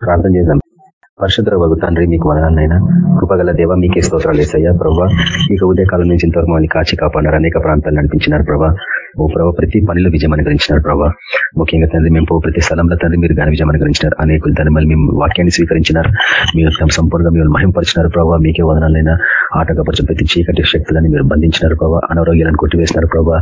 ప్రార్థన చేద్దాం. పరిశుద్ధ వగు తండ్రి మీకు వదనాలైనా కృపగల దేవ మీకే స్తోత్రాలు వేసయ్యా ప్రభావ ఇక ఉదయకాలం నుంచి ఇంతవరకు మమ్మల్ని కాచి కాపాడారు అనేక ప్రాంతాలు నడిపించినారు ప్రభా. ఓ ప్రభావ ప్రతి పనిలో విజయం అనుగ్రహించినారు ప్రభావ ముఖ్యంగా తండ్రి మేము ప్రతి స్థలంలో తండ్రి మీరు ఘన విజయం అనుగ్రహించినారు అనేకులు తండ్రి మళ్ళీ మేము వాక్యాన్ని స్వీకరించినారు. మీరు సంపూర్ణంగా మీరు మహింపరిచినారు ప్రభావ మీకే వదనాలైనా. ఆటకపరచు ప్రతి చీకటి శక్తులని మీరు బంధించినారు ప్రభావ అనారోగ్యాలను కొట్టివేసినారు ప్రభావ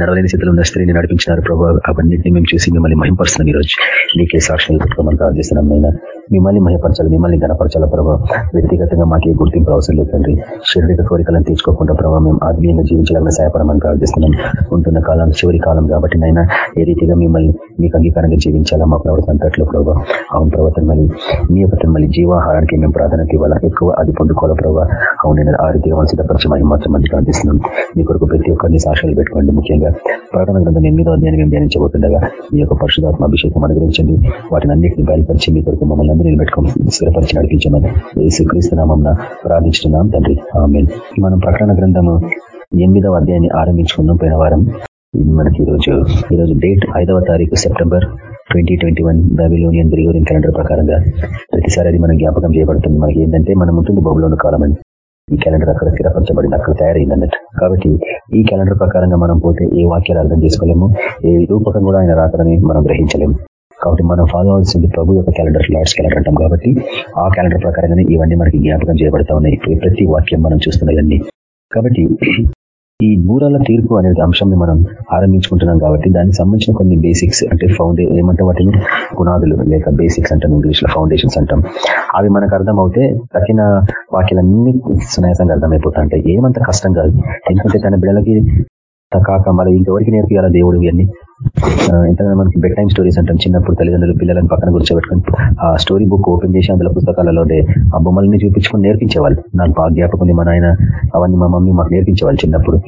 నడవలేని స్థితిలో ఉన్న స్త్రీని నడిపించినారు ప్రభావ అవన్నింటినీ మేము చూసి మిమ్మల్ని మహింపరుస్తున్నాం ఈరోజు. మీకే సాక్షులు మనం ప్రార్థిస్తున్నాం నేను మిమ్మల్ని మహిపరచాలి మిమ్మల్ని గణపరచాల ప్రభావ వ్యక్తిగతంగా మాకే గుర్తింపు అవసరం లేదండి శారీరక కోరికలను తీర్చుకోకుండా ప్రభావ మేము ఆత్మీయంగా జీవించాలని సహాయపడమని ప్రార్థిస్తున్నాం. ఉంటున్న కాలం చివరి కాలం కాబట్టి నైనా ఏ రీతిగా మిమ్మల్ని మీకు అంగీకారంగా జీవించాలా మా ప్రవర్తన అంతట్లో ప్రభావ అవును ప్రవర్తన మళ్ళీ మీ యొక్క మళ్ళీ జీవాహారానికి మేము ప్రాధాన్యత ఇవ్వాలా? ఎక్కువ అది పొందుకోవాలి ప్రభావ అవును నేను ఆ రీతిగా మన సిద్ధపరిచి మహిమ మాత్రం మంది అందిస్తున్నాం మీ కొరకు ప్రతి ఒక్కరిని సాక్షులు పెట్టుకోండి ముఖ్యంగా. ప్రకటన గ్రంథం ఎనిమిదో అధ్యాయం మేము ధ్యానించబోతుండగా మీ యొక్క పరిశుధాత్మ అభిషేకం అనుగ్రహించండి. వాటిని అన్నింటినీ బయలుపరిచి మీ కొరకు మమ్మల్ని అందరూ నిలబెట్టుకోండి స్థిరపరిచి నడిపించమని యేసుక్రీస్తునామం ప్రార్థించున్నాం తండ్రి. ఆమె మనం ప్రకటన గ్రంథము ఎనిమిదవ అధ్యాయాన్ని ఆరంభించుకున్నాం పోయిన వారం మనకి ఈరోజు ఈరోజు డేట్ ఐదవ తారీఖు September twenty twenty one Babylonian Gregorian calendar ప్రకారంగా ప్రతిసారి అది మనం జ్ఞాపకం చేయబడుతుంది. మనకి ఏంటంటే మనం ఉంటుంది బబులోని కాలం అని ఈ క్యాలెండర్ అక్కడ స్థిరపరచబడింది. అక్కడ తయారైంది అన్నట్టు. కాబట్టి ఈ క్యాలెండర్ ప్రకారంగా మనం పోతే ఏ వాక్యాలు అర్థం చేసుకోలేము ఏ రూపకం కూడా ఆయన రాకడని మనం గ్రహించలేము. కాబట్టి మనం ఫాలో అవ్వాల్సింది ప్రభు యొక్క క్యాలెండర్ లార్డ్స్ క్యాలెండర్ అంటాం. కాబట్టి ఆ క్యాలెండర్ ప్రకారంగానే ఇవన్నీ మనకి జ్ఞాపకం చేయబడతా ఉన్నాయి. ప్రతి వాక్యం మనం చూస్తున్నాయి కాబట్టి ఈ తీర్పు అనేది అంశాన్ని మనం ఆరంభించుకుంటున్నాం కాబట్టి దానికి సంబంధించిన కొన్ని బేసిక్స్ అంటే ఫౌండే ఏమంటే వాటిని? పునాదులు లేక బేసిక్స్ అంటాం ఇంగ్లీష్లో ఫౌండేషన్స్ అంటాం. అవి మనకు అర్థం అవుతే తగిన వాక్యాలన్నీ సునాయాసంగా అర్థమైపోతుంటాయి ఏమంత కష్టం కాదు. ఎందుకంటే తన బిడ్డలకి కాక మళ్ళీ ఇంకెవరికి నేర్పియాలా దేవుడు ఇవన్నీ? ఎంతగానో మనకి బెడ్ టైం స్టోరీస్ అంటాం. చిన్నప్పుడు తల్లిదండ్రులు పిల్లలను పక్కన కూర్చోబెట్టుకుని ఆ స్టోరీ బుక్ ఓపెన్ చేసి అందులో పుస్తకాలలో ఆ బొమ్మల్ని చూపించుకొని నేర్పించేవాళ్ళు. నాకు బాగా జ్ఞాపకం మా నాయన అవన్నీ మా మమ్మీ మాకు నేర్పించేవాళ్ళు చిన్నప్పుడు.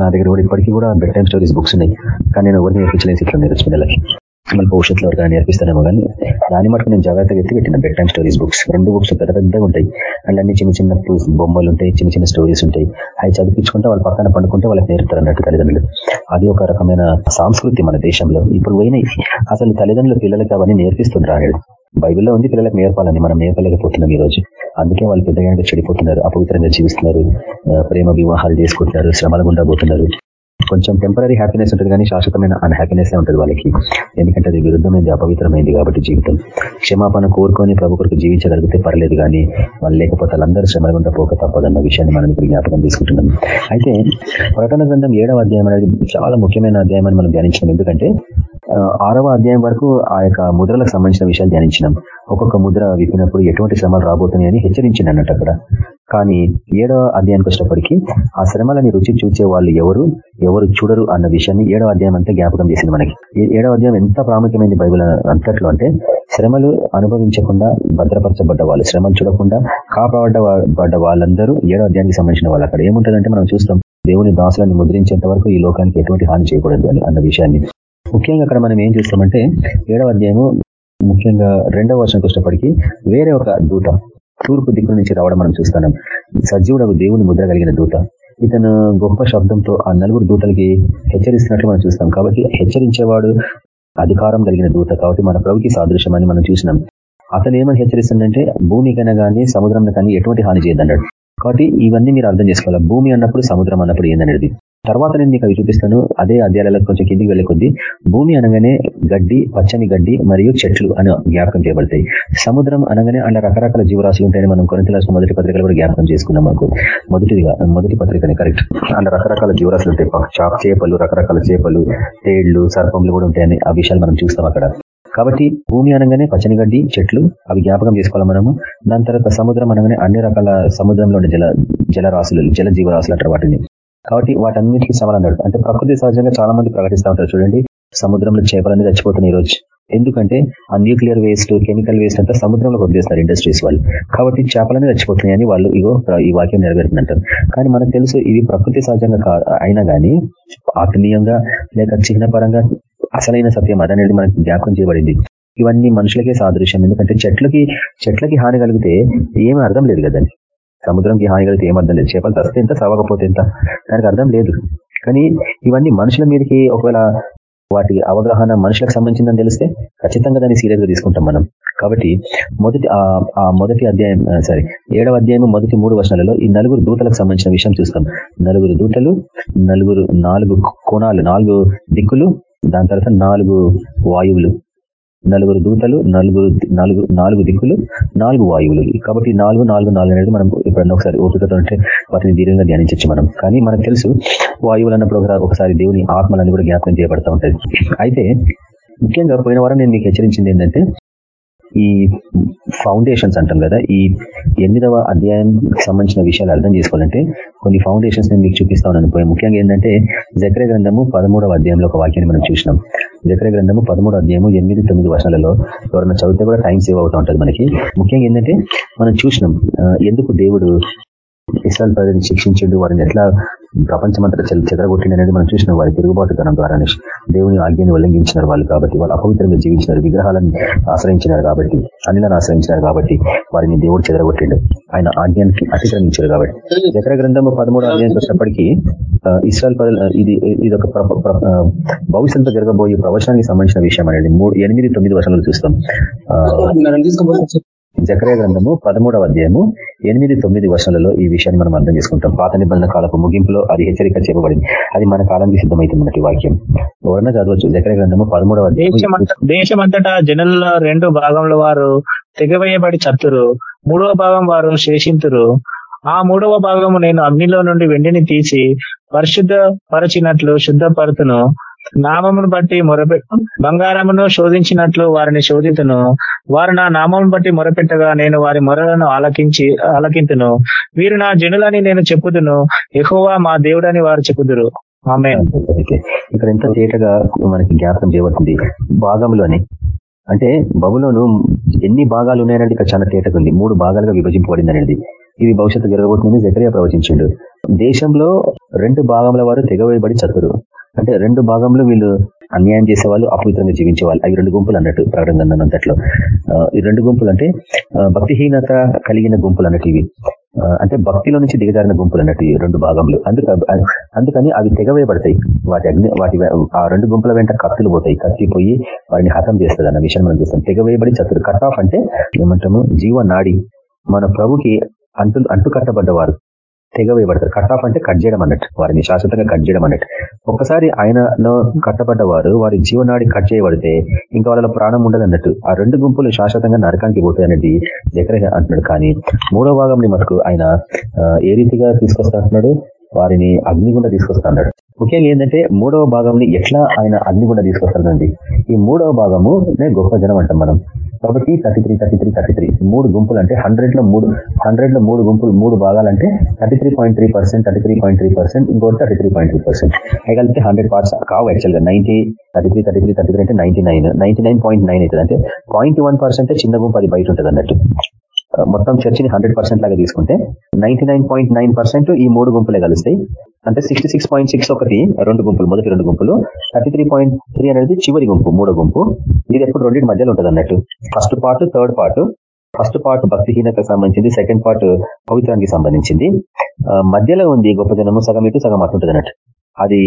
నా దగ్గర కూడా ఇప్పటికీ కూడా బెడ్ టైం స్టోరీస్ బుక్స్ ఉన్నాయి. కానీ నేను ఎవరిని నేర్పించలేని ఇట్లా నేర్చు పిల్లలకి మళ్ళీ భవిష్యత్తులో ఎవరికైనా నేర్పిస్తారేమో కానీ దాని మటుకు నేను జాగ్రత్తగా ఎత్తి పెట్టిన బెడ్ టైమ్ స్టోరీస్ బుక్స్. రెండు బుక్స్ పెద్ద పెద్దగా ఉంటాయి. అండ్ అన్ని చిన్న చిన్న బొమ్మలు ఉంటాయి చిన్న చిన్న స్టోరీస్ ఉంటాయి. అవి చదివించుకుంటే వాళ్ళ పక్కన పండుకుంటే వాళ్ళకి నేర్పుతారు అన్నట్టు తల్లిదండ్రులు. అది ఒక రకమైన సంస్కృతి మన దేశంలో. ఇప్పుడు పోయినాయి. అసలు తల్లిదండ్రులు పిల్లలకి అవన్నీ నేర్పిస్తుండ్రు బైబిల్లో ఉంది పిల్లలకు నేర్పాలని. మనం నేర్పలేకపోతున్నాం ఈ రోజు అందుకే వాళ్ళు పెద్దగా చెడిపోతున్నారు అపవిత్రంగా జీవిస్తున్నారు. ప్రేమ వివాహాలు చేసుకుంటున్నారు శ్రమల గుండా పోతున్నారు. కొంచెం టెంపరీ హ్యాపీనెస్ ఉంటుంది కానీ శాశ్వతమైన అన్హ్యాపీనెస్ ఉంటుంది వాళ్ళకి. ఎందుకంటే అది విరుద్ధమైంది అపవిత్రమైంది కాబట్టి జీవితం. క్షమాపణ కోరుకొని ప్రభు కొరకు జీవించగలిగితే పర్లేదు కానీ వాళ్ళు లేకపోతే వాళ్ళందరూ శ్రమ గుండా పోక తప్పదన్న విషయాన్ని మనం ఇప్పుడు జ్ఞాపకం తీసుకుంటున్నాం. అయితే ప్రకటన గ్రంథం ఏడవ అధ్యాయం అనేది చాలా ముఖ్యమైన అధ్యాయం అని మనం ధ్యానించినాం. ఎందుకంటే ఆరవ అధ్యాయం వరకు ఆ యొక్క ముద్రలకు సంబంధించిన విషయాలు ధ్యానించినాం. ఒక్కొక్క ముద్ర విప్పినప్పుడు ఎటువంటి శ్రమలు రాబోతున్నాయని హెచ్చరించింది అన్నట్టు అక్కడ. కానీ ఏడవ అధ్యాయానికి వచ్చినప్పటికీ ఆ శ్రమలని రుచి చూసే వాళ్ళు ఎవరు ఎవరు చూడరు అన్న విషయాన్ని ఏడవ అధ్యాయం అంతా జ్ఞాపకం చేసింది మనకి. ఏడవ అధ్యాయం ఎంత ప్రాముఖ్యమైనది బైబుల్ అంతట్లో అంటే శ్రమలు అనుభవించకుండా భద్రపరచబడ్డ వాళ్ళు శ్రమలు చూడకుండా కాపాడబడ్డ వాళ్ళందరూ ఏడవ అధ్యాయానికి సంబంధించిన వాళ్ళు. అక్కడ ఏముంటుందంటే మనం చూస్తాం దేవుని దాసులను ముద్రించేంత వరకు ఈ లోకానికి ఎటువంటి హాని చేయకూడదు అని అన్న విషయాన్ని. ముఖ్యంగా అక్కడ మనం ఏం చూస్తామంటే ఏడవ అధ్యాయము ముఖ్యంగా రెండవ వర్షం వచ్చినప్పటికీ వేరే ఒక దూట తూర్పు దిక్కు నుంచి రావడం మనం చూస్తున్నాం. సజీవుడు దేవుని ముద్ర కలిగిన దూట ఇతను గొప్ప శబ్దంతో ఆ నలుగురు దూతలకి హెచ్చరిస్తున్నట్లు మనం చూస్తాం కాబట్టి హెచ్చరించేవాడు అధికారం కలిగిన దూత. కాబట్టి మన ప్రభుకి సాదృశ్యమని మనం చూసినాం అతను ఏమని హెచ్చరిస్తుందంటే భూమికైనా కానీ సముద్రం కానీ ఎటువంటి హాని చేయదన్నాడు కాబట్టి ఇవన్నీ మీరు అర్థం చేసుకోవాలి. భూమి అన్నప్పుడు సముద్రం అన్నప్పుడు ఏందనేది? తర్వాత నేను నీకు అవి చూపిస్తాను. అదే అధ్యాయాలకు కొంచెం కిందికి వెళ్ళే కొద్దీ భూమి అనగానే గడ్డి పచ్చని గడ్డి మరియు చెట్లు అని జ్ఞాపకం చేయబడతాయి. సముద్రం అనగానే అలా రకరకాల జీవరాశులు ఉంటాయని మనం కొనంత మొదటి పత్రికలు కూడా జ్ఞాపకం చేసుకున్నాం మాకు. మొదటిదిగా మొదటి పత్రికనే కరెక్ట్ అలా రకరకాల జీవరాశులు ఉంటాయి. చేపలు రకరకాల చేపలు తేళ్ళు సర్పంలు కూడా ఉంటాయని ఆ విషయాలు మనం చూస్తాం అక్కడ. కాబట్టి భూమి అనగానే పచ్చని గడ్డి చెట్లు అవి జ్ఞాపకం చేసుకోవాలి మనము? దాని తర్వాత సముద్రం అనగానే అన్ని రకాల సముద్రంలో ఉండే జల జలరాశులు జల జీవరాశులు అంటారు వాటిని. కాబట్టి వాటన్నిటికీ సమానం అంటే ప్రకృతి సహజంగా చాలా మంది ప్రకటిస్తూ ఉంటారు. చూడండి సముద్రంలో చేపలన్నీ చచ్చిపోతున్నాయి ఈ రోజు ఎందుకంటే ఆ న్యూక్లియర్ వేస్ట్ కెమికల్ వేస్ట్ అంతా సముద్రంలో వదిలేస్తున్నారు ఇండస్ట్రీస్ వాళ్ళు. కాబట్టి చేపలనే చచ్చిపోతున్నాయని వాళ్ళు ఇగో ఈ వాక్యం నెరవేరుతుందంటారు. కానీ మనకు తెలుసు ఇవి ప్రకృతి సహజంగా అయినా కానీ ఆత్మీయంగా లేక చిహ్నపరంగా అసలైన సత్యం. అదనేది మనకి జ్ఞాపకం చేయబడింది. ఇవన్నీ మనుషులకే సాదృశ్యం. ఎందుకంటే చెట్లకి చెట్లకి హాని కలిగితే ఏమీ అర్థం లేదు కదండి. సముద్రంకి హాని కలిగితే ఏమర్థం లేదు. చేపలు తస్తే ఎంత సవకపోతే ఎంత? దానికి అర్థం లేదు. కానీ ఇవన్నీ మనుషుల మీదకి ఒకవేళ వాటి అవగాహన మనుషులకు సంబంధించిందని తెలిస్తే ఖచ్చితంగా దాన్ని సీరియస్గా తీసుకుంటాం మనం. కాబట్టి మొదటి ఆ మొదటి అధ్యాయం సారీ ఏడవ అధ్యాయం మొదటి మూడు వర్షాలలో ఈ నలుగురు దూతలకు సంబంధించిన విషయం చూస్తాం. నలుగురు దూతలు నలుగురు నాలుగు కోణాలు నాలుగు దిక్కులు దాని తర్వాత నాలుగు వాయువులు. నలుగురు దూతలు నలుగురు నాలుగు నాలుగు దిక్కులు నాలుగు వాయువులు. కాబట్టి నాలుగు నాలుగు నాలుగు అనేది మనం ఎప్పుడన్నా ఒకసారి ఓపికతో ఉంటే వాటిని దీర్ఘంగా ధ్యానించచ్చు మనం. కానీ మనకు తెలుసు వాయువులు అన్నప్పుడు ఒకసారి దేవుని ఆత్మలన్నీ కూడా జ్ఞాపకం చేయబడతా ఉంటుంది అయితే ముఖ్యంగా పోయిన వారం నేను మీకు హెచ్చరించింది ఏంటంటే ఈ ఫౌండేషన్స్ అంటాం కదా ఈ ఎనిమిదవ అధ్యాయం సంబంధించిన విషయాలు అర్థం చేసుకోవాలంటే కొన్ని ఫౌండేషన్స్ నేను మీకు చూపిస్తా ఉన్నాను. ముఖ్యంగా ఏంటంటే జక్ర గ్రంథము పదమూడవ అధ్యాయంలో ఒక వాక్యాన్ని మనం చూసినాం. జక్ర గ్రంథము పదమూడవ అధ్యాయము ఎనిమిది తొమ్మిది వర్షాలలో ఎవరైనా చదివితే కూడా టైం సేవ్ అవుతూ ఉంటుంది మనకి. ముఖ్యంగా ఏంటంటే మనం చూసినాం ఎందుకు దేవుడు ఇస్రాయల్ ప్రజలను శిక్షించండు. వారిని ఎట్లా ప్రపంచమంతటా చెదరగొట్టింది అనేది మనం చూసిన. వారి తిరుగుబాటుతనం ద్వారా దేవుని ఆజ్ఞని ఉల్లంఘించినారు వాళ్ళు కాబట్టి వాళ్ళు అపవిత్రంగా జీవించినారు. విగ్రహాలను ఆశ్రయించినారు కాబట్టి అన్నిలను ఆశ్రయించినారు కాబట్టి వారిని దేవుడు చెదరగొట్టిండు. ఆయన ఆజ్ఞానికి అతిక్రమించారు కాబట్టి. చక్ర గ్రంథము పదమూడు అధ్యాయం వచ్చినప్పటికీ ఇస్రాయల్ ప్రజలు ఇది ఇది ఒక భవిష్యత్తులో జరగబోయే ప్రవచనానికి సంబంధించిన విషయం అనేది మూడు ఎనిమిది తొమ్మిది వర్షాలు చూస్తాం. జకరే గ్రంథము పదమూడవ అధ్యాయము ఎనిమిది తొమ్మిది వర్షాలలో ఈ విషయాన్ని మనం అర్థం చేసుకుంటాం. పాత నిబంధన కాలపు ముగింపులో అది హెచ్చరిక చెప్పబడింది అది మన కాలానికి సిద్ధమైంది మనకి వాక్యం. ఎవరన్నా చదవచ్చు. జకరే గ్రంథము పదమూడవ దేశమంతటా జనుల రెండు భాగంలో వారు తెగవేయబడి చత్తురు. మూడవ భాగం వారు శేషింతురు. ఆ మూడవ భాగము నేను అగ్నిలో నుండి వెండిని తీసి పరిశుద్ధ పరచినట్లు శుద్ధపరుతును నామమును బట్టి మొరపె బంగారమును శోధించినట్లు వారిని శోధితును. వారు నా నామమును బట్టి మొరపెట్టగా నేను వారి మొరలను ఆలకించి ఆలకింతును. వీరు నా జనులని నేను చెప్పుదును. ఎహోవా మా దేవుడని వారు చెప్పుదురు. ఆమె ఇక్కడ ఎంత తేటగా మనకి జ్ఞాపకం చేయబడుతుంది. భాగంలోని అంటే బబులోను ఎన్ని భాగాలు ఉన్నాయనేది ఇక్కడ చాలా తేటగా ఉంది. మూడు భాగాలుగా విభజింపబడింది అనేది ఇది భవిష్యత్తు జరగబోతుందని జకరియా ప్రవచించిండు. దేశంలో రెండు భాగముల వారు తెగవేయబడి చతురు అంటే రెండు భాగంలో వీళ్ళు అన్యాయం చేసేవాళ్ళు అపవిత్రంగా జీవించేవాళ్ళు. అవి రెండు గుంపులు అన్నట్టు ప్రకటన అంతట్లో. ఈ రెండు గుంపులు అంటే భక్తిహీనత కలిగిన గుంపులు అన్నట్టు ఇవి. అంటే భక్తిలో నుంచి దిగజారిన గుంపులు అన్నట్టు రెండు భాగంలో. అందుక అందుకని అవి తెగవేయబడతాయి. వాటి అగ్ని వాటి ఆ రెండు గుంపుల వెంట కత్తులు పోతాయి. కత్తిపోయి వాటిని హతం చేస్తుంది అన్న విషయం మనం చూస్తాం. తెగవేయబడి చతురు కట్ ఆఫ్ అంటే ఏమంటాము? జీవ నాడి మన ప్రభుకి అంటు అంటు కట్టబడ్డవారు. తెగవేయబడతారు కట్ ఆఫ్ అంటే కట్ చేయడం అన్నట్టు. వారిని శాశ్వతంగా కట్ చేయడం అన్నట్టు. ఒకసారి ఆయనలో కట్టబడ్డవారు వారి జీవనాడి కట్ చేయబడితే ఇంకా వాళ్ళ ప్రాణం ఉండదు అన్నట్టు. ఆ రెండు గుంపులు శాశ్వతంగా నరకానికి పోతాయి అనేది దగ్గర అంటున్నాడు. కానీ మూడో భాగంని మనకు ఆయన ఏ రీతిగా తీసుకొస్తా అంటున్నాడు? వారిని అగ్నిగుండ తీసుకొస్తాడు ముఖ్యంగా ఏంటంటే మూడవ భాగంని ఎట్లా ఆయన అగ్నిగుండ తీసుకొస్తాడండి? ఈ మూడవ భాగము గొప్ప జనం అంటాం మనం. కాబట్టి thirty three thirty three thirty three మూడు గుంపులు అంటే హండ్రెడ్లో మూడు హండ్రెడ్లో మూడు గుంపులు మూడు భాగాలంటే thirty three point three percent thirty three point three percent ఇంకోటి thirty three point three percent. కలిపితే హండ్రెడ్ పార్ట్స్ కావు యాక్చువల్గా ninety thirty three thirty three thirty three అంటే ninety nine. Ninety nine point nine అవుతుంది. అంటే పాయింట్ వన్ పర్సెంట్ చిన్న గుంపు అది బయట ఉంటుంది అన్నట్టు మొత్తం చర్చిని హండ్రెడ్ పర్సెంట్ లాగా తీసుకుంటే నైన్టీ ఈ మూడు గుంపులే కలుస్తాయి. అంటే సిక్స్టీ సిక్స్ పాయింట్ సిక్స్ ఒకటి రెండు గుంపులు మొదటి రెండు గుంపులు థర్టీ త్రీ పాయింట్ త్రీ అనేది చివరి గుంపు మూడో గుంపు. ఇది ఎప్పుడు రెండింటి మధ్యలో ఉంటుంది అన్నట్టు. First part third part first part భక్తిహీనతకు సంబంధించింది సెకండ్ పార్ట్ పవిత్రానికి సంబంధించింది. మధ్యలో ఉంది గొప్ప జనము సగం ఇటు సగం అట్టుంటుంది అన్నట్టు. అది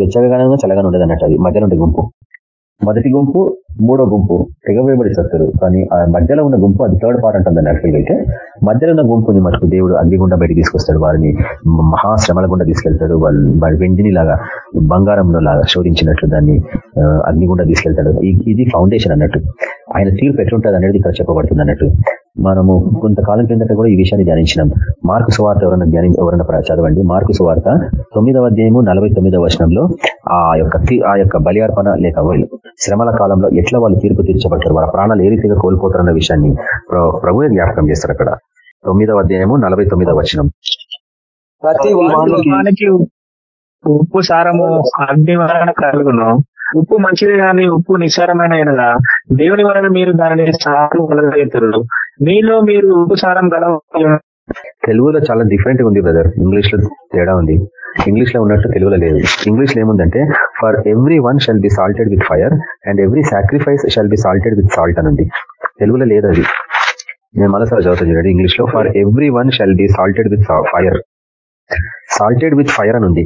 వెచ్చగానో చల్లగానే ఉండదు అన్నట్టు అది. మధ్యలో ఉండే గుంపు. మొదటి గుంపు మూడో గుంపు తెగవేయబడి చెప్తారు కానీ ఆ మధ్యలో ఉన్న గుంపు అది థర్డ్ పార్ట్ అంటుంది యాక్చువల్గా అయితే. మధ్యలో ఉన్న గుంపుని మనకు దేవుడు అగ్నిగుండా బయట తీసుకొస్తాడు. వారిని మహాశ్రమల గుండా తీసుకెళ్తాడు. వాళ్ళు వెండిని లాగా బంగారంలో లాగా శోధించినట్లు దాన్ని అగ్నిగుండా తీసుకెళ్తాడు. ఇది ఫౌండేషన్ అన్నట్టు. ఆయన తీర్పు ఎట్లుంటుంది అనేది ఇక్కడ చెప్పబడుతుంది అన్నట్టు. మనము కొంతకాలం కిందట కూడా ఈ విషయాన్ని ధ్యానించినాం. మార్కు సువార్త ఎవరైనా ధ్యాని ఎవరైనా చదవండి. మార్కు సువార్త తొమ్మిదవ అధ్యాయము నలభై తొమ్మిదవ వర్షంలో ఆ యొక్క ఆ యొక్క బలియార్పణ లేక శ్రమల కాలంలో ఎట్లా వాళ్ళు తీర్పు తీర్చబడతారు వాళ్ళ ప్రాణాలు ఏ రీతిగా కోల్పోతారన్న విషయాన్ని ప్రభు జ్ఞాపకం చేస్తారు అక్కడ. తొమ్మిదవ అధ్యాయము నలభై తొమ్మిదవ వచనం. ప్రతి ఉప్పు సారము అగ్ని వలన కలుగును. ఉప్పు మంచిది కానీ ఉప్పు నిస్సారమైన ఎనగా దేవుని వలన మీరు దానిని సారం కలగలుగుతారు మీలో మీరు ఉప్పు సారం గల తెలుగులో చాలా డిఫరెంట్ ఉంది బ్రదర్ ఇంగ్లీష్లో తేడా ఉంది. ఇంగ్లీష్లో ఉన్నట్టు తెలుగులో లేదు. ఇంగ్లీష్లో ఏముందంటే for every one shall be salted with fire and every sacrifice shall be salted with salt అని ఉంది. తెలుగులో లేదు అది. నేను మరోసారి చదువుతా చూడండి. ఇంగ్లీష్లో for every one shall be salted with fire salted with fire అని ఉంది.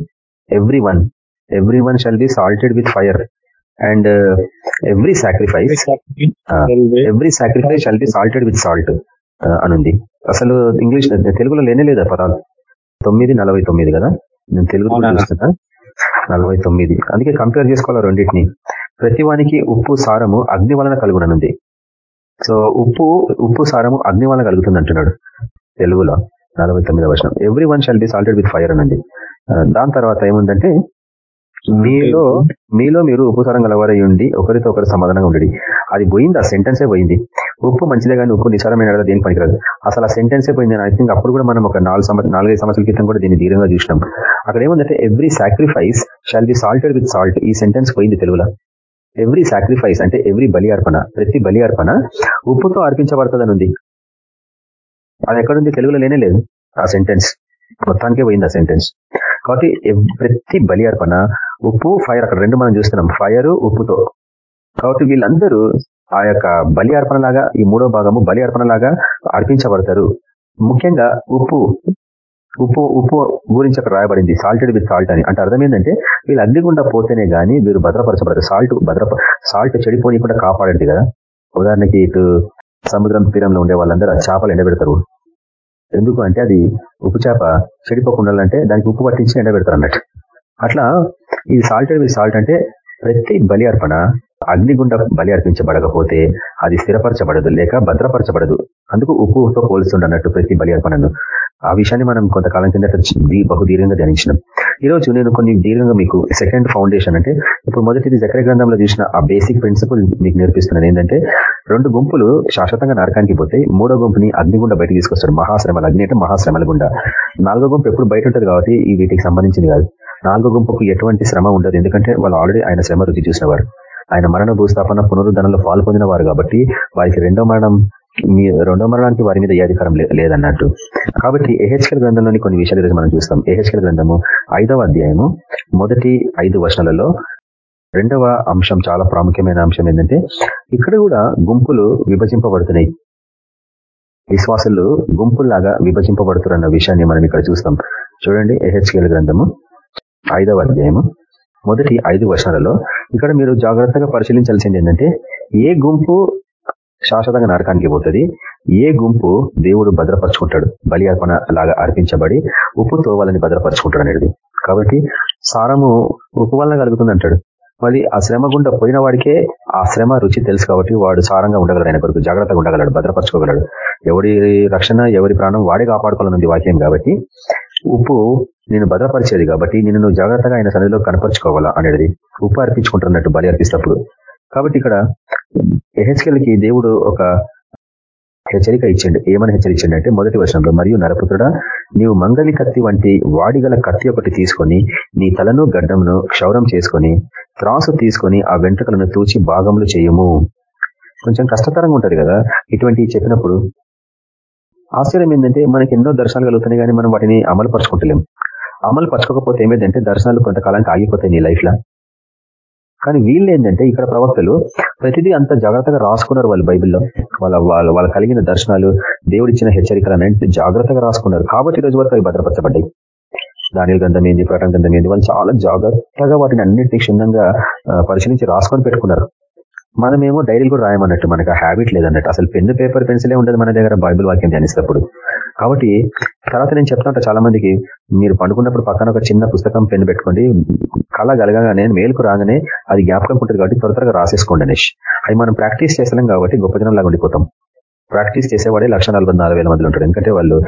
Every one every one shall be salted with fire and every sacrifice every sacrifice shall be salted with salt అనుంది. అసలు ఇంగ్లీష్ తెలుగులో లేనే లేదా పదాలు? తొమ్మిది నలభై తొమ్మిది కదా? నేను తెలుగు చూస్తున్నా. నలభై తొమ్మిది. అందుకే కంపేర్ చేసుకోవాలి రెండింటిని? ప్రతి వానికి ఉప్పు సారము అగ్ని వలన కలుగుననుంది. సో ఉప్పు ఉప్పు సారము అగ్ని వలన కలుగుతుంది అంటున్నాడు తెలుగులో. నలభై తొమ్మిది వర్షం every one shall be salted with fire అనండి దాని తర్వాత ఏముందంటే మీలో మీలో మీరు ఉపసారం గలవారై ఉండి ఒకరితో ఒకరు సమాధానంగా ఉండి అది పోయింది? ఆ సెంటెన్సే పోయింది. ఉప్పు మంచిదే కానీ ఉప్పు నిసారమైన దేని పనికిరాదు? అసలు ఆ సెంటెన్సే పోయింది ఐ థింక్ అప్పుడు కూడా మనం ఒక నాలుగు సంవత్సరం నాలుగైదు సంవత్సరాల క్రితం కూడా దీన్ని దీర్ఘంగా చూసినాం. అక్కడ ఏముందంటే every sacrifice shall be salted with salt. ఈ సెంటెన్స్ పోయింది తెలుగులో. ఎవ్రీ సాక్రిఫైస్ అంటే ఎవ్రీ బలి అర్పణ ప్రతి బలి అర్పణ ఉప్పుతో అర్పించబడుతుందని ఉంది. అది ఎక్కడుంది తెలుగులో లేనే లేదు. ఆ సెంటెన్స్. మొత్తానికే పోయింది ఆ సెంటెన్స్. కాబట్టి ప్రతి బలి అర్పణ ఉప్పు ఫైర్ అక్కడ రెండు మనం చూస్తున్నాం. ఫైర్ ఉప్పుతో. కాబట్టి వీళ్ళందరూ ఆ యొక్క బలి అర్పణ లాగా ఈ మూడో భాగము బలి అర్పణ లాగా అర్పించబడతారు. ముఖ్యంగా ఉప్పు. ఉప్పు ఉప్పు గురించి అక్కడ రాయబడింది. సాల్టెడ్ విత్ సాల్ట్ అని. అంటే అర్థం ఏంటంటే వీళ్ళు అగ్నిగుండా పోతేనే కానీ వీరు భద్రపరచబడతారు సాల్ట్ భద్రప సాల్ట్ చెడిపోని కూడా కాపాడండి కదా. ఉదాహరణకి ఇటు సముద్రం తీరంలో ఉండే వాళ్ళందరూ చేపలు ఎండబెడతారు. ఎందుకు అంటే అది ఉప్పు చేప చెడిపోకుండా అంటే దానికి ఉప్పు పట్టించి ఎండబెడతారు అన్నట్టు. అట్లా ఇది సాల్ట్ విత్ సాల్ట్ అంటే ప్రతి బలి అర్పణ అగ్నిగుండ బలి అర్పించబడకపోతే అది స్థిరపరచబడదు లేక భద్రపరచబడదు. అందుకు ఉప్పుతో పోలుస్తుండన్నట్టు ప్రతి బలి అర్పణను. ఆ విషయాన్ని మనం కొంతకాలం కిందట బహుదీర్ఘంగా ధ్యానించినాం. ఈరోజు నేను కొన్ని దీర్ఘంగా మీకు సెకండ్ ఫౌండేషన్ అంటే ఇప్పుడు మొదటిది జకర గ్రంథంలో చూసిన ఆ బేసిక్ ప్రిన్సిపల్ మీకు నేర్పిస్తున్నాను. ఏంటంటే రెండు గుంపులు శాశ్వతంగా నరకానికి పోతే మూడో గుంపుని అగ్నిగుండ బయట తీసుకొస్తారు. మహాశ్రమలు అగ్ని అంటే మహాశ్రమల గుండా. నాలుగో గుంపు ఎప్పుడు బయట ఉంటుంది కాబట్టి ఈ వీటికి సంబంధించింది కాదు. నాలుగో గుంపుకు ఎటువంటి శ్రమ ఉండదు. ఎందుకంటే వాళ్ళు ఆల్రెడీ ఆయన శ్రమ రుచి చూసినవారు. ఆయన మరణ భూస్థాపన పునరుద్ధరణలో పాల్పొందిన వారు కాబట్టి వారికి రెండో మరణం మీ రెండో మరణానికి వారి మీద ఏ అధికారం లేదన్నట్టు. కాబట్టి ఎహెచ్కల్ గ్రంథంలోని కొన్ని విషయాలు ఈరోజు మనం చూస్తాం. ఎహెచ్కల్ గ్రంథము ఐదవ అధ్యాయము మొదటి ఐదు వర్షాలలో రెండవ అంశం చాలా ప్రాముఖ్యమైన అంశం ఏంటంటే ఇక్కడ కూడా గుంపులు విభజింపబడుతున్నాయి. విశ్వాసులు గుంపుల్లాగా విభజింపబడుతున్న విషయాన్ని మనం ఇక్కడ చూస్తాం. చూడండి ఎహెచ్కేల్ గ్రంథము ఐదవ అధ్యాయము మొదటి ఐదు వర్షాలలో ఇక్కడ మీరు జాగ్రత్తగా పరిశీలించాల్సింది ఏంటంటే ఏ గుంపు శాశ్వతంగా నరకానికి పోతుంది. ఏ గుంపు దేవుడు భద్రపరుచుకుంటాడు? బలి అర్పణ లాగా అర్పించబడి ఉప్పుతో వాళ్ళని భద్రపరుచుకుంటాడు అనేది. కాబట్టి సారము ఉప్పు వలన కలుగుతుంది అంటాడు. మరి ఆ శ్రమ గుండా పోయిన వాడికే ఆ శ్రమ రుచి తెలుసు కాబట్టి వాడు సారంగా ఉండగలడు ఆయన కొరకు జాగ్రత్తగా ఉండగలడు భద్రపరచుకోగలడు. ఎవరి రక్షణ ఎవరి ప్రాణం వాడే కాపాడుకోవాలనుంది వాక్యం కాబట్టి ఉప్పు నేను భద్రపరిచేది కాబట్టి నేను నువ్వు జాగ్రత్తగా ఆయన సన్నిధిలో కనపరుచుకోవాలా అనేది. ఉప్పు అర్పించుకుంటున్నట్టు బలి అర్పిస్తప్పుడు కాబట్టి ఇక్కడ ఎహెచ్కెల్కి దేవుడు ఒక హెచ్చరిక ఇచ్చిండు. ఏమని హెచ్చరించండి అంటే మొదటి వర్షంలో మరియు నరపుత్రుడా నీవు మంగలి కత్తి వంటి వాడిగల కత్తి ఒకటి తీసుకొని నీ తలను గడ్డమును క్షౌరం చేసుకొని త్రాసు తీసుకొని ఆ వెంట్రుకలను తూచి భాగములు చేయము. కొంచెం కష్టతరంగా ఉంటది కదా? ఇటువంటి చెప్పినప్పుడు ఆశ్చర్యం ఏంటంటే మనకి ఎన్నో దర్శనాలు కలుగుతున్నాయి కానీ మనం వాటిని అమలు పరచుకుంటలేం అమలు పరచుకోకపోతే ఏమైందంటే దర్శనాలు కొంతకాలానికి ఆగిపోతాయి నీ లైఫ్ కానీ వీళ్ళు ఏంటంటే ఇక్కడ ప్రవక్తలు ప్రతిదీ అంత జాగ్రత్తగా రాసుకున్నారు వాళ్ళు బైబిల్లో. వాళ్ళ వాళ్ళ వాళ్ళ కలిగిన దర్శనాలు దేవుడిచ్చిన హెచ్చరికలు అనేది జాగ్రత్తగా రాసుకున్నారు. కాబట్టి రోజు వరకు అవి భద్రపరచబడ్డాయి. దాని గంధం ఏంది ప్రకటన గంధం ఏంది వాళ్ళు చాలా జాగ్రత్తగా వాటిని అన్నింటినీ క్షుణ్ణంగా పరిశీలించి రాసుకొని పెట్టుకున్నారు. మనమేమో డైరీలు కూడా రాయమన్నట్టు మనకు ఆ హ్యాబిట్ లేదన్నట్టు. అసలు పెన్ను పేపర్ పెన్సిలే ఉండదు మన దగ్గర బైబిల్ వాక్యం ధ్యానిస్తప్పుడు. కాబట్టి తర్వాత నేను చెప్తా చాలా మందికి మీరు పండుకున్నప్పుడు పక్కన ఒక చిన్న పుస్తకం పెన్ను పెట్టుకోండి. కళ కలగానే మేలుకు రాగానే అది జ్ఞాపకం ఉంటుంది కాబట్టి త్వర త్వరగా రాసేసుకోండి అనేష్. అది మనం ప్రాక్టీస్ చేస్తాం కాబట్టి గొప్ప లాగా ఉండిపోతాం. ప్రాక్టీస్ చేసేవాడే లక్ష మందిలో ఉంటాడు. ఎందుకంటే వాళ్ళు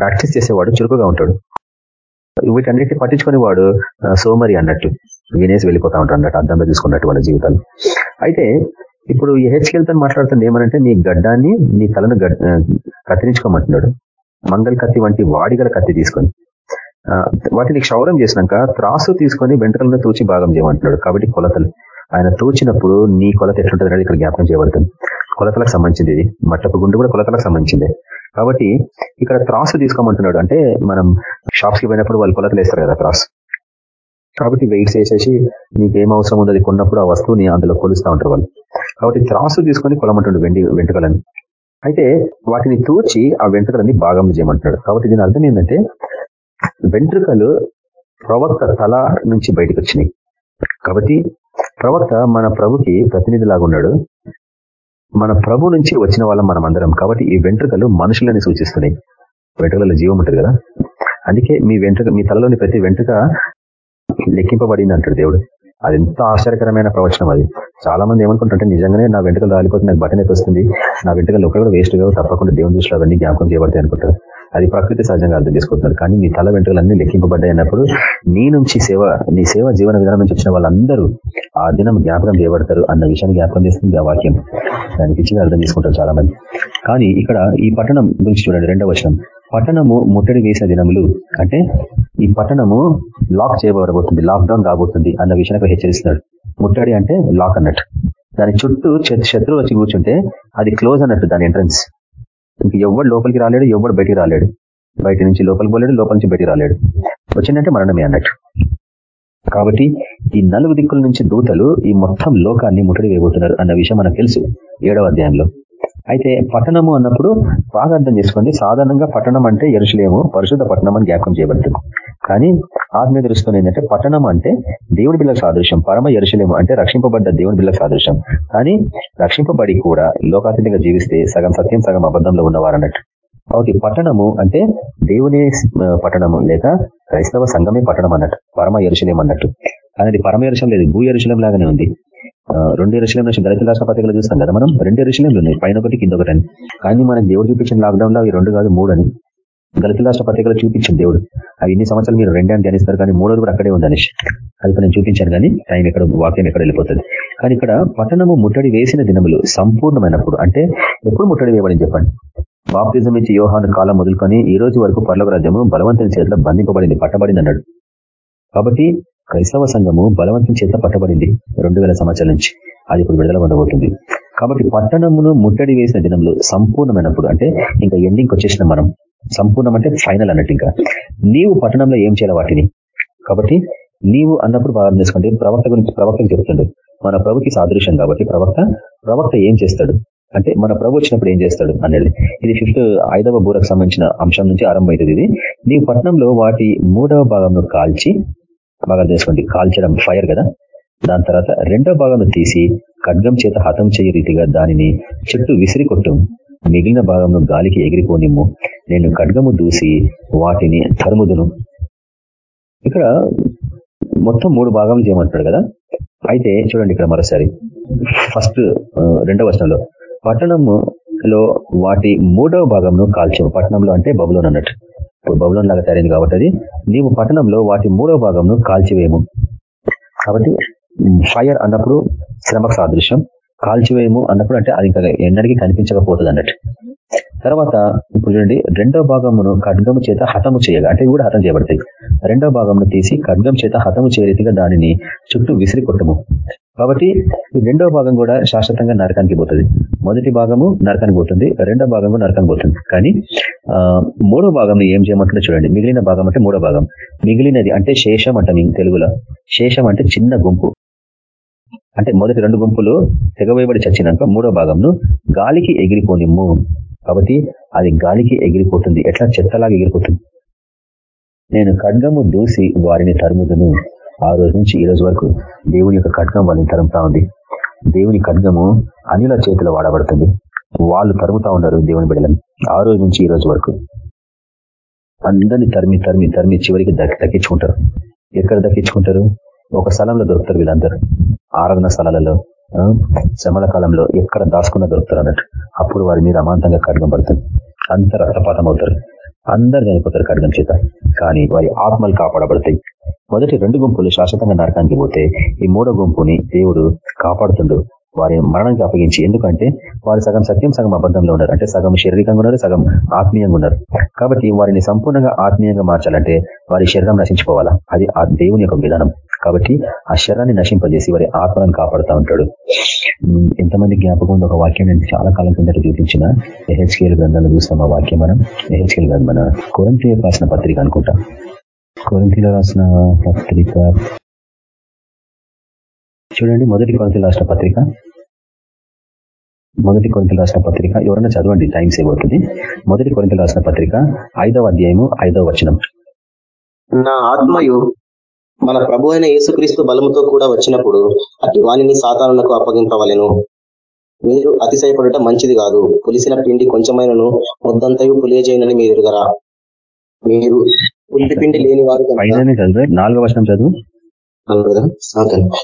ప్రాక్టీస్ చేసేవాడు చురుకుగా ఉంటాడు. వీటన్నిటిని పట్టించుకునే వాడు సోమరి అన్నట్టు వినేసి వెళ్ళిపోతా ఉంటాడు అన్నట్టు అర్థంగా తీసుకున్నట్టు వాళ్ళ జీవితాలు. అయితే ఇప్పుడు హెచ్కెళ్తా మాట్లాడుతుంది ఏమనంటే నీ గడ్డాన్ని నీ తలను కత్తిరించుకోమంటున్నాడు. మంగళ కత్తి వంటి వాడిగల కత్తి తీసుకొని వాటిని క్షౌరం చేసినాక త్రాసు తీసుకొని వెంట్రుకలను తూచి భాగం చేయమంటున్నాడు. కాబట్టి కొలతలు ఆయన తూచినప్పుడు నీ కొలత ఎట్లుంటుంది అనేది ఇక్కడ జ్ఞాపకం చేయబడుతుంది. కొలతలకు సంబంధించింది ఇది. మట్టపు గుండు కూడా కొలతలకు సంబంధించింది. కాబట్టి ఇక్కడ త్రాసు తీసుకోమంటున్నాడు. అంటే మనం షాప్స్కి పోయినప్పుడు వాళ్ళు కొలతలు వేస్తారు కదా త్రాసు. కాబట్టి వెయిట్స్ వేసేసి నీకేం అవసరం ఉందో అది కొన్నప్పుడు ఆ వస్తువుని అందులో కొలుస్తూ ఉంటారు వాళ్ళు. కాబట్టి త్రాసు తీసుకొని కొలమంటుండు వెండి వెంట్రుకలను. అయితే వాటిని తూచి ఆ వెంట్రుకలని భాగం చేయమంటున్నాడు కాబట్టి దీని అర్థం ఏంటంటే వెంట్రుకలు ప్రవక్త తల నుంచి బయటకు వచ్చినాయి కాబట్టి ప్రవక్త మన ప్రభుకి ప్రతినిధిలాగా ఉన్నాడు. మన ప్రభు నుంచి వచ్చిన వాళ్ళం మనం అందరం. కాబట్టి ఈ వెంట్రుకలు మనుషులని సూచిస్తున్నాయి. వెంట్రుకల జీవం ఉంటుంది కదా? అందుకే మీ వెంట్రుక మీ తలలోని ప్రతి వెంట్రుక లెక్కింపబడింది అంటాడు దేవుడు. అది ఎంత ఆశ్చర్యకరమైన ప్రవచనం అది. చాలా మంది ఏమనుకుంటుంటే నిజంగానే నా వెంటకలు రాలిపోతే నాకు బట్టనే వస్తుంది. నా వెంటకలు ఒకటి కూడా వేస్ట్ కావు తప్పకుండా దేవుని దృష్టిలో అవన్నీ జ్ఞాపకం చేయబడతాయి అనుకుంటారు. అది ప్రకృతి సహజంగా అర్థం చేసుకుంటున్నారు. కానీ మీ తల వెంటకలు అన్ని లెక్కింపబడ్డాయి అన్నప్పుడు నీ నుంచి సేవ నీ సేవ జీవన విధానం నుంచి వచ్చిన వాళ్ళందరూ ఆ దినం జ్ఞాపకం చేయబడతారు అన్న విషయాన్ని జ్ఞాపకం చేస్తుంది ఆ వాక్యం. దానికి ఇచ్చి అర్థం చేసుకుంటారు చాలా మంది కానీ ఇక్కడ ఈ పట్టణం గురించి చూడండి రెండవ వచనం. పట్టణము ముట్టడి వేసిన దినములు అంటే ఈ పట్టణము లాక్ చేయబడబోతుంది లాక్డౌన్ కాబోతుంది అన్న విషయాన్ని హెచ్చరిస్తున్నాడు. ముట్టడి అంటే లాక్ అన్నట్టు. దాని చుట్టూ శత్రువు వచ్చి కూర్చుంటే అది క్లోజ్ అన్నట్టు దాని ఎంట్రన్స్ ఇంక ఎవడు లోపలికి రాలేడు ఎవడు బయటికి రాలేడు. బయట నుంచి లోపలికి పోలేడు లోపల నుంచి బయటికి రాలేడు. వచ్చిందంటే మరణమే అన్నట్టు. కాబట్టి ఈ నలుగు దిక్కుల నుంచి దూతలు ఈ మొత్తం లోకాన్ని ముట్టడి వేయబోతున్నారు అన్న విషయం మనకు తెలుసు ఏడవ అధ్యాయంలో. అయితే పట్టణము అన్నప్పుడు బాగా అర్థం చేసుకోండి. సాధారణంగా పట్టణం అంటే ఎరుసలేము. పరిశుద్ధ పట్టణం అని జ్ఞాపకం చేయబడుతుంది. కానీ ఆత్మీయ దృష్టిలో ఏంటంటే పట్టణం అంటే దేవుడి బిళ్ళకు సాదృశ్యం. పరమ ఎరుసలేము అంటే రక్షింపబడ్డ దేవుడి బిళ్ళకు సాదృశ్యం. కానీ రక్షింపబడి కూడా లోకాతీతంగా జీవిస్తే సగం సత్యం సగం అబద్ధంలో ఉన్నవారు అన్నట్టు. కాబట్టి పట్టణము అంటే దేవుని పట్టణము లేక క్రైస్తవ సంఘమే పట్టణం అన్నట్టు. పరమ ఎరుశలేం అన్నట్టు. కానీ పరమ ఎరుశం లేదు. భూ ఎరుశలం లాగానే ఉంది. రెండు ఎరుశలం నుంచి దళిత రాష్ట్ర పత్రికలు చూస్తాం కదా మనం? రెండు ఎరుశలంలు ఉన్నాయి. పైన ఒకటి కింద ఒకటి కానీ మనం దేవుడు చూపించిన లాక్డౌన్లో అవి రెండు కాదు మూడు అని. దళిత రాష్ట్ర పత్రికలు చూపించింది దేవుడు. అవి ఎన్ని సంవత్సరాలు మీరు రెండే అని ధ్యానిస్తారు కానీ మూడోది కూడా అక్కడే ఉంది అనేసి అది నేను చూపించాను కానీ టైం ఎక్కడ వాక్యం ఎక్కడ వెళ్ళిపోతుంది. కానీ ఇక్కడ పట్టణము ముట్టడి వేసిన దినములు సంపూర్ణమైనప్పుడు అంటే ఎప్పుడు ముట్టడి వేయబడింది చెప్పండి? బాప్తిజం నుంచి యోహాను కాలం మొదలుకొని ఈ రోజు వరకు పర్లోక రాజ్యము బలవంతుని చేతిలో బంధింపబడింది పట్టబడింది అన్నాడు. కాబట్టి క్రైస్తవ సంఘము బలవంతం చేత పట్టబడింది రెండు వేల సంవత్సరాల నుంచి. అది ఇప్పుడు విడుదల పొందబోతుంది. కాబట్టి పట్టణమును ముట్టడి వేసిన దినంలో సంపూర్ణమైనప్పుడు అంటే ఇంకా ఎండింగ్ వచ్చేసిన మనం సంపూర్ణం అంటే ఫైనల్ అన్నట్టు ఇంకా. నీవు పట్టణంలో ఏం చేయాలి వాటిని? కాబట్టి నీవు అన్నప్పుడు బాగా చేసుకోండి ప్రవక్త గురించి ప్రవక్తకు చెప్తుండే. మన ప్రభుకి సాదృశ్యం కాబట్టి ప్రవక్త ప్రవక్త ఏం చేస్తాడు? అంటే మన ప్రభు వచ్చినప్పుడు ఏం చేస్తాడు అనేది. ఇది ఫిఫ్త్ ఐదవ బూరకు సంబంధించిన అంశం నుంచి ఆరంభమవుతుంది ఇది. నీవు పట్టణంలో వాటి మూడవ భాగంలో కాల్చి బాగా తీసుకోండి కాల్చడం ఫైర్ కదా. దాని తర్వాత రెండో భాగం తీసి ఖడ్గం చేత హతం చేయ రీతిగా దానిని చుట్టూ విసిరి కొట్టు. మిగిలిన భాగంను గాలికి ఎగిరిపోనిమ్ము. నేను ఖడ్గము దూసి వాటిని తరుముదును. ఇక్కడ మొత్తం మూడు భాగాలు చేయమంటున్నాడు కదా. అయితే చూడండి ఇక్కడ మరోసారి. ఫస్ట్ రెండవ వచనంలో పట్టణంలో వాటి మూడవ భాగంను కాల్చము పట్టణంలో అంటే బబులోన్ అన్నట్టు. బబులోన్ లాగా తయారైంది కాబట్టి అది. నీవు పట్టణంలో వాటి మూడవ భాగంను కాల్చివేయము. కాబట్టి ఫైర్ అన్నప్పుడు శ్రమకు సాదృశ్యం. కాల్చివేయము అన్నప్పుడు అంటే అది ఇంకా ఎన్నడికి కనిపించకపోతుంది అన్నట్టు. తర్వాత ఇప్పుడు చూడండి రెండో భాగమును ఖడ్గము చేత హతము చేయగా అంటే కూడా హతం చేయబడతాయి. రెండో భాగంను తీసి ఖడ్గం చేత హతము చేయరీతిగా దానిని చుట్టూ విసిరి కొట్టము. కాబట్టి ఈ రెండో భాగం కూడా శాశ్వతంగా నరకానికి పోతుంది. మొదటి భాగము నరకానికి పోతుంది రెండో భాగము నరకానికి పోతుంది. కానీ మూడో భాగం ఏం చేయమంటుందో చూడండి. మిగిలిన భాగం అంటే మూడో భాగం. మిగిలినది అంటే శేషం అంట తెలుగులో. శేషం అంటే చిన్న గుంపు. అంటే మొదటి రెండు గుంపులు తెగవేయబడి చచ్చినాక మూడో భాగంను గాలికి ఎగిరిపోనిమ్ము. కాబట్టి అది గాలికి ఎగిరిపోతుంది. ఎట్లా? చెత్తలాగా ఎగిరిపోతుంది. నేను ఖడ్గము దూసి వారిని తరుముదును. ఆ రోజు నుంచి ఈ రోజు వరకు దేవుని యొక్క ఖడ్గం వాళ్ళని తరుముతా ఉంది. దేవుని ఖడ్గము అనిల చేతిలో వాడబడుతుంది. వాళ్ళు తరుముతా ఉన్నారు దేవుని బిడ్డలను. ఆ రోజు నుంచి ఈ రోజు వరకు అందరినీ తరిమి తరిమి తరిమి చివరికి దక్కించుకుంటారు. ఎక్కడ దక్కించుకుంటారు? ఒక స్థలంలో దొరుకుతారు వీళ్ళందరూ. ఆరాధన స్థలాలలో శ్రమల కాలంలో ఎక్కడ దాచుకున్న దొరుకుతారు అన్నట్టు. అప్పుడు వారి మీద అమాంతంగా కడగబడుతుంది పడుతుంది. అంత రక్తపాతం అవుతారు. అందరు చనిపోతారు ఖడ్గం చేత కానీ వారి ఆత్మలు కాపాడబడతాయి. మొదటి రెండు గుంపులు శాశ్వతంగా నరకానికి పోతే ఈ మూడో గుంపుని దేవుడు కాపాడుతుండు. వారి మరణానికి అప్పగించి ఎందుకంటే వారు సగం సత్యం సగం అబద్ధంలో ఉన్నారు. అంటే సగం శారీరకంగా ఉన్నారు సగం ఆత్మీయంగా ఉన్నారు. కాబట్టి వారిని సంపూర్ణంగా ఆత్మీయంగా మార్చాలంటే వారి శరీరం నశించుకోవాలా అది ఆ దేవుని యొక్క విధానం. కాబట్టి ఆ శరాన్ని నశింపజేసి వారి ఆత్మలను కాపాడుతూ ఉంటాడు. ఎంతమంది జ్ఞాపకం ఉంది ఒక వాక్యం నేను చాలా కాలం కిందట చూపించిన. ఎహెచ్కేల్ గ్రంథాలు చూస్తాం ఆ వాక్యం మనం. ఎహెచ్కేల్ గ్రంథం మన కొరంతీయ రాసిన పత్రిక అనుకుంటా. కొరంతిలో రాసిన పత్రిక. చూడండి మొదటి కొరంతీలు రాసిన పత్రిక. మొదటి కొరింతలు రాసిన పత్రిక. ఎవరైనా చదవండి టైం సేవ్ అవుతుంది. మొదటి కొరింతలు రాసిన పత్రిక ఐదవ అధ్యాయము ఐదవ వచనం. నా ఆత్మయు మన ప్రభు అయిన యేసుక్రీస్తు బలముతో కూడా వచ్చినప్పుడు అటు వాణిని సాతానులకు అప్పగింపవలను. మీరు అతిశయపడట మంచిది కాదు. పులిసిన పిండి కొంచెమైనను ముద్దంతయు పులియజేయనని మీరు ఎరుగరా? మీరు పుల్లి పిండి లేని వారు నాలుగో వర్షం చదువు.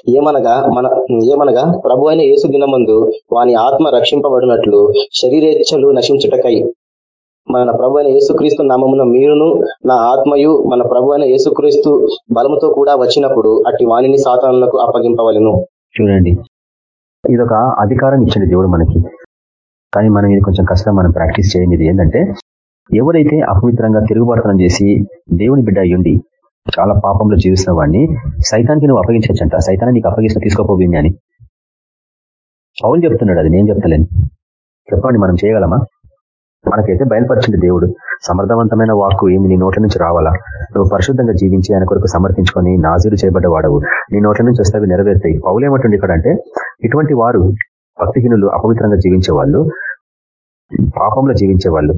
ఏమనగా మన ఏమనగా ప్రభు అయిన యేసు దినమందు వాని ఆత్మ రక్షింపబడినట్లు శరీరేచ్ఛలు నశించుటకై మన ప్రభు అయిన యేసుక్రీస్తు నామమున మీరును నా ఆత్మయు మన ప్రభు అయిన యేసుక్రీస్తు బలముతో కూడా వచ్చినప్పుడు అట్టి వాణిని సాతానులకు అప్పగింపవలను. చూడండి. ఇదొక అధికారం ఇచ్చింది దేవుడు మనకి. కానీ మనం ఇది కొంచెం కష్టం మనం ప్రాక్టీస్ చేయండి. ఏంటంటే ఎవరైతే అపవిత్రంగా తిరుగుబడతనం చేసి దేవుని బిడ్డ అయ్యుండి చాలా పాపంలో జీవిస్తున్న వాడిని సైతానికి నువ్వు అప్పగించవచ్చంట సైతాన్ని నీకు అప్పగించిన తీసుకోపోయింది అని. పౌలు చెప్తున్నాడు అది నేను చెప్తలేను. చెప్పండి మనం చేయగలమా? మనకైతే బయలుపరిచింది దేవుడు. సమర్థవంతమైన వాక్కు ఏమి నీ నోట్ల నుంచి రావాలా? నువ్వు పరిశుద్ధంగా జీవించి ఆయన కొరకు సమర్పించుకొని నాజీరు చేయబడ్డవాడవు. నీ నోట్ల నుంచి వస్తే నెరవేర్తాయి. పౌలేమంటుంది ఇక్కడ అంటే ఇటువంటి వారు భక్తిహీనులు అపవిత్రంగా జీవించే వాళ్ళు పాపంలో జీవించే వాళ్ళు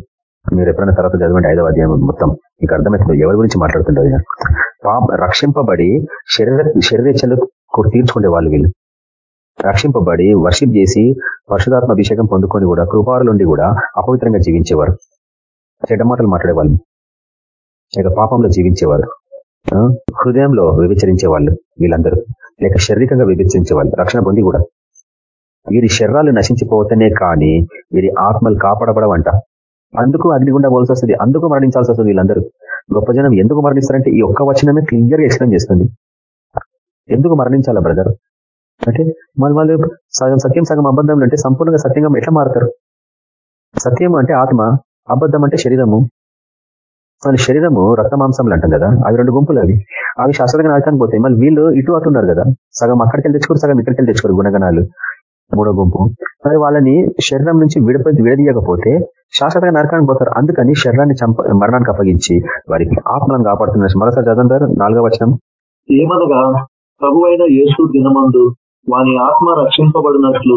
మీరు ఎప్పుడైనా తర్వాత చదవండి ఐదవ అధ్యాయం మొత్తం. మీకు అర్థమవుతుంది ఎవరి గురించి మాట్లాడుతుంటారు పాప రక్షింపబడి శరీర శరీరేచ్ఛలు తీర్చుకునే వాళ్ళు వీళ్ళు. రక్షింపబడి వర్షిప్ చేసి పరిశుధాత్మ అభిషేకం పొందుకొని కూడా కృపారులుండి కూడా అపవిత్రంగా జీవించేవారు. చెడ్డ మాటలు మాట్లాడేవాళ్ళు. లేక పాపంలో జీవించేవారు. హృదయంలో విభచరించే వాళ్ళు వీళ్ళందరూ. లేక శారీరకంగా విభజించే వాళ్ళు రక్షణ పొంది కూడా. వీరి శరీరాలు నశించిపోతేనే కానీ వీరి ఆత్మలు కాపాడబడవంట అందుకు అగ్నిగుండా పోల్సి వస్తుంది అందుకు మరణించాల్సి వస్తుంది వీళ్ళందరూ. గొప్ప జనం ఎందుకు మరణిస్తారంటే ఈ ఒక్క వచనమే క్లియర్గా ఎక్స్ప్లెయిన్ చేస్తుంది. ఎందుకు మరణించాలా బ్రదర్? అంటే మన వాళ్ళు సగం సత్యం సగం అబద్ధం అంటే సంపూర్ణంగా సత్యంగా ఎట్లా మారుతారు? సత్యం అంటే ఆత్మ అబద్ధం అంటే శరీరము. మన శరీరము రక్త మాంసంలు అంటాం కదా అవి రెండు గుంపులు అవి. అవి శాశ్వతంగా నరకానికి పోతాయి. మళ్ళీ వీళ్ళు ఇటు అటున్నారు కదా సగం అక్కడికి తెచ్చుకోరు సగం ఇక్కడికి తెచ్చుకోరు గుణగణాలు. మూడో గుంపు. మరి వాళ్ళని శరీరం నుంచి విడిపోయి విడదీయకపోతే శాశ్వతంగా నరకానికి పోతారు. అందుకని శరీరాన్ని చంప మరణానికి అప్పగించి వారికి ఆత్మలను కాపాడుతున్నారు. మరోసారి చదువుతారు నాలుగో వచనం. ఏమనగా ప్రభు అయిన యేసు దినమందు వాని ఆత్మ రక్షింపబడినట్లు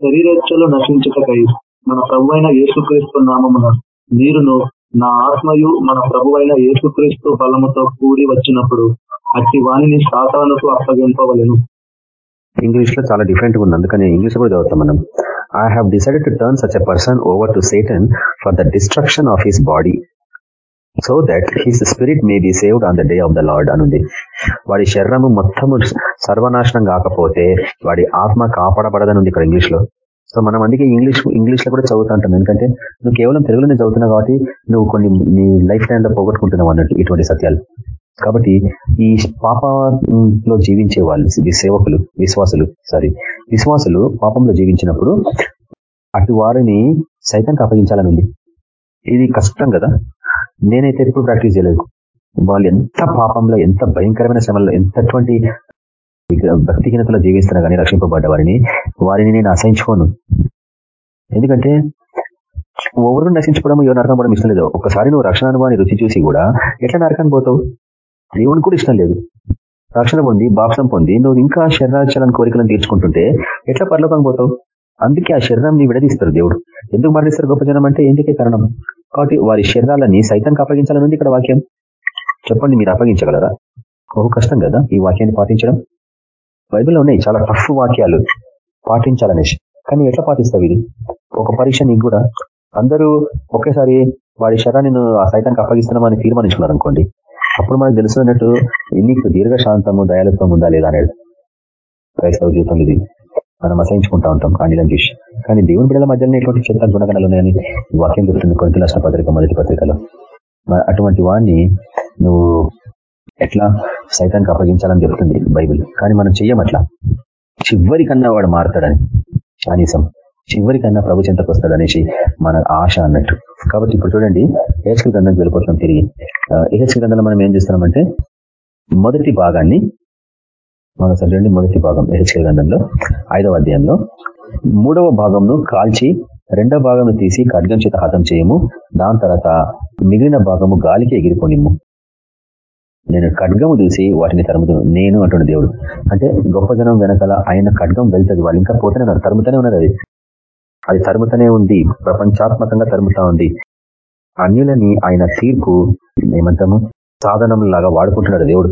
శరీరేచ్ఛలు నశించటకై మన ప్రభు అయిన యేసుక్రీస్తు నామమున మీరును నా ఆత్మయు మన ప్రభు అయిన యేసుక్రీస్తు బలముతో కూడి వచ్చినప్పుడు అట్టి వాణిని సాతానుకు అప్పగింపవలను. ఇంగ్లీష్లో చాలా డిఫరెంట్ ఉంది. అందుకని ఇంగ్లీష్ కూడా చదువుతాం మనం. I have decided to turn such a person over to Satan for the destruction of his body so that his spirit may be saved on the day of the Lord అనుంది వాడి శరీరము మొత్తము సర్వనాశనం కాకపోతే వాడి ఆత్మ కాపాడబడదని ఇక్కడ ఇంగ్లీష్లో. సో మనం అందుకే ఇంగ్లీష్ ఇంగ్లీష్లో కూడా చదువుతా ఉంటాం ఎందుకంటే నువ్వు కేవలం తెలుగులోనే చదువుతున్నావు కాబట్టి నువ్వు కొన్ని నీ లైఫ్ టైంలో పోగొట్టుకుంటున్నావు అన్నట్టు ఇటువంటి సత్యాలు. కాబట్టి ఈ పాపంలో జీవించే వాళ్ళు సేవకులు విశ్వాసులు సారీ విశ్వాసులు పాపంలో జీవించినప్పుడు అటు వారిని సైతానికి అప్పగించాలని ఉంది ఇది కష్టం కదా. నేనైతే ఎప్పుడు ప్రాక్టీస్ చేయలేదు. వాళ్ళు ఎంత పాపంలో ఎంత భయంకరమైన సమయంలో ఎంతటువంటి భక్తిహీనతలో జీవిస్తున్నా కానీ రక్షింపబడ్డ వారిని వారిని నేను అసహించుకోను. ఎందుకంటే ఎవరు నశించుకోవడం ఎవరు నరకం పోవడం ఇష్టం లేదు. ఒకసారి నువ్వు రక్షణ అనుభవాన్ని రుచి చూసి కూడా ఎట్లా నరకాన్ని పోతావు? దేవుని కూడా ఇష్టం లేదు. రక్షణ పొంది బాప్సం పొంది నువ్వు ఇంకా శరీరాచలను కోరికలను తీర్చుకుంటుంటే ఎట్లా పరలోకం పోతావు? అందుకే ఆ శరీరాన్ని విడదీస్తారు దేవుడు. ఎందుకు మరణిస్తారు గొప్ప జనం అంటే ఎందుకే కారణం? కాబట్టి వారి శరీరాలని సైతానికి అప్పగించాలనుంది ఇక్కడ వాక్యం. చెప్పండి మీరు అప్పగించగలరా? బహు కష్టం కదా ఈ వాక్యాన్ని పాటించడం? బైబిల్లో ఉన్నాయి చాలా టఫ్ వాక్యాలు. పాటించాలనేసి కానీ ఎట్లా పాటిస్తావు ఇది? ఒక పరీక్ష నీకు కూడా. అందరూ ఒకేసారి వాడి శరాన్ని ఆ సైతానికి అప్పగిస్తున్నామని తీర్మానించుకున్నారు అనుకోండి. అప్పుడు మనకు తెలుసుకున్నట్టు నీకు దీర్ఘశాంతము దయాలత్వం ఉందా లేదా? అనేది క్రైస్తవ జీవితం ఇది మనం అసహించుకుంటా ఉంటాం అనిలని చూసి కానీ దేవుని బిడ్డల మధ్యలో ఎటువంటి చెత్త గుణగణాలు ఉన్నాయని వాక్యం చెప్తుంది కొంత నష్ట పత్రిక మొదటి పత్రికలో. అటువంటి వాడిని నువ్వు ఎట్లా సైతానికి అప్పగించాలని చెప్తుంది బైబిల్. కానీ మనం చెయ్యం అట్లా. చివరికన్నా వాడు మారుతాడని కనీసం. చివరికన్నా ప్రభు చెంతకు వస్తాడు అనేసి మన ఆశ అన్నట్టు. కాబట్టి ఇప్పుడు చూడండి ఏహెచ్కల్ గ్రంథంకి వెళ్ళిపోతున్నాం తిరిగి. ఏహెచ్కల్ గ్రంథంలో మనం ఏం చేస్తున్నామంటే మొదటి భాగాన్ని మనసారి చూడండి మొదటి భాగం ఎహెచ్కే గ్రంథంలో ఐదవ అధ్యాయంలో. మూడవ భాగంను కాల్చి రెండవ భాగంను తీసి ఖడ్గం చేత హతం చేయము. దాని తర్వాత మిగిలిన భాగము గాలికి ఎగిరిపోనిము నేను ఖడ్గము చూసి వాటిని తరుముతు నేను అంటున్న దేవుడు. అంటే గొప్ప జనం వెనకాల ఆయన ఖడ్గం వెళ్తుంది. వాళ్ళు ఇంకా పోతూనే ఉన్నారు. తరుముతూనే ఉన్నది అది. అది తరుముతూనే ఉంది. ప్రపంచాత్మకంగా తరుముతా ఉంది. అన్యులని ఆయన తీర్పు ఏమంటాము? సాధనం లాగా వాడుకుంటున్నాడు దేవుడు.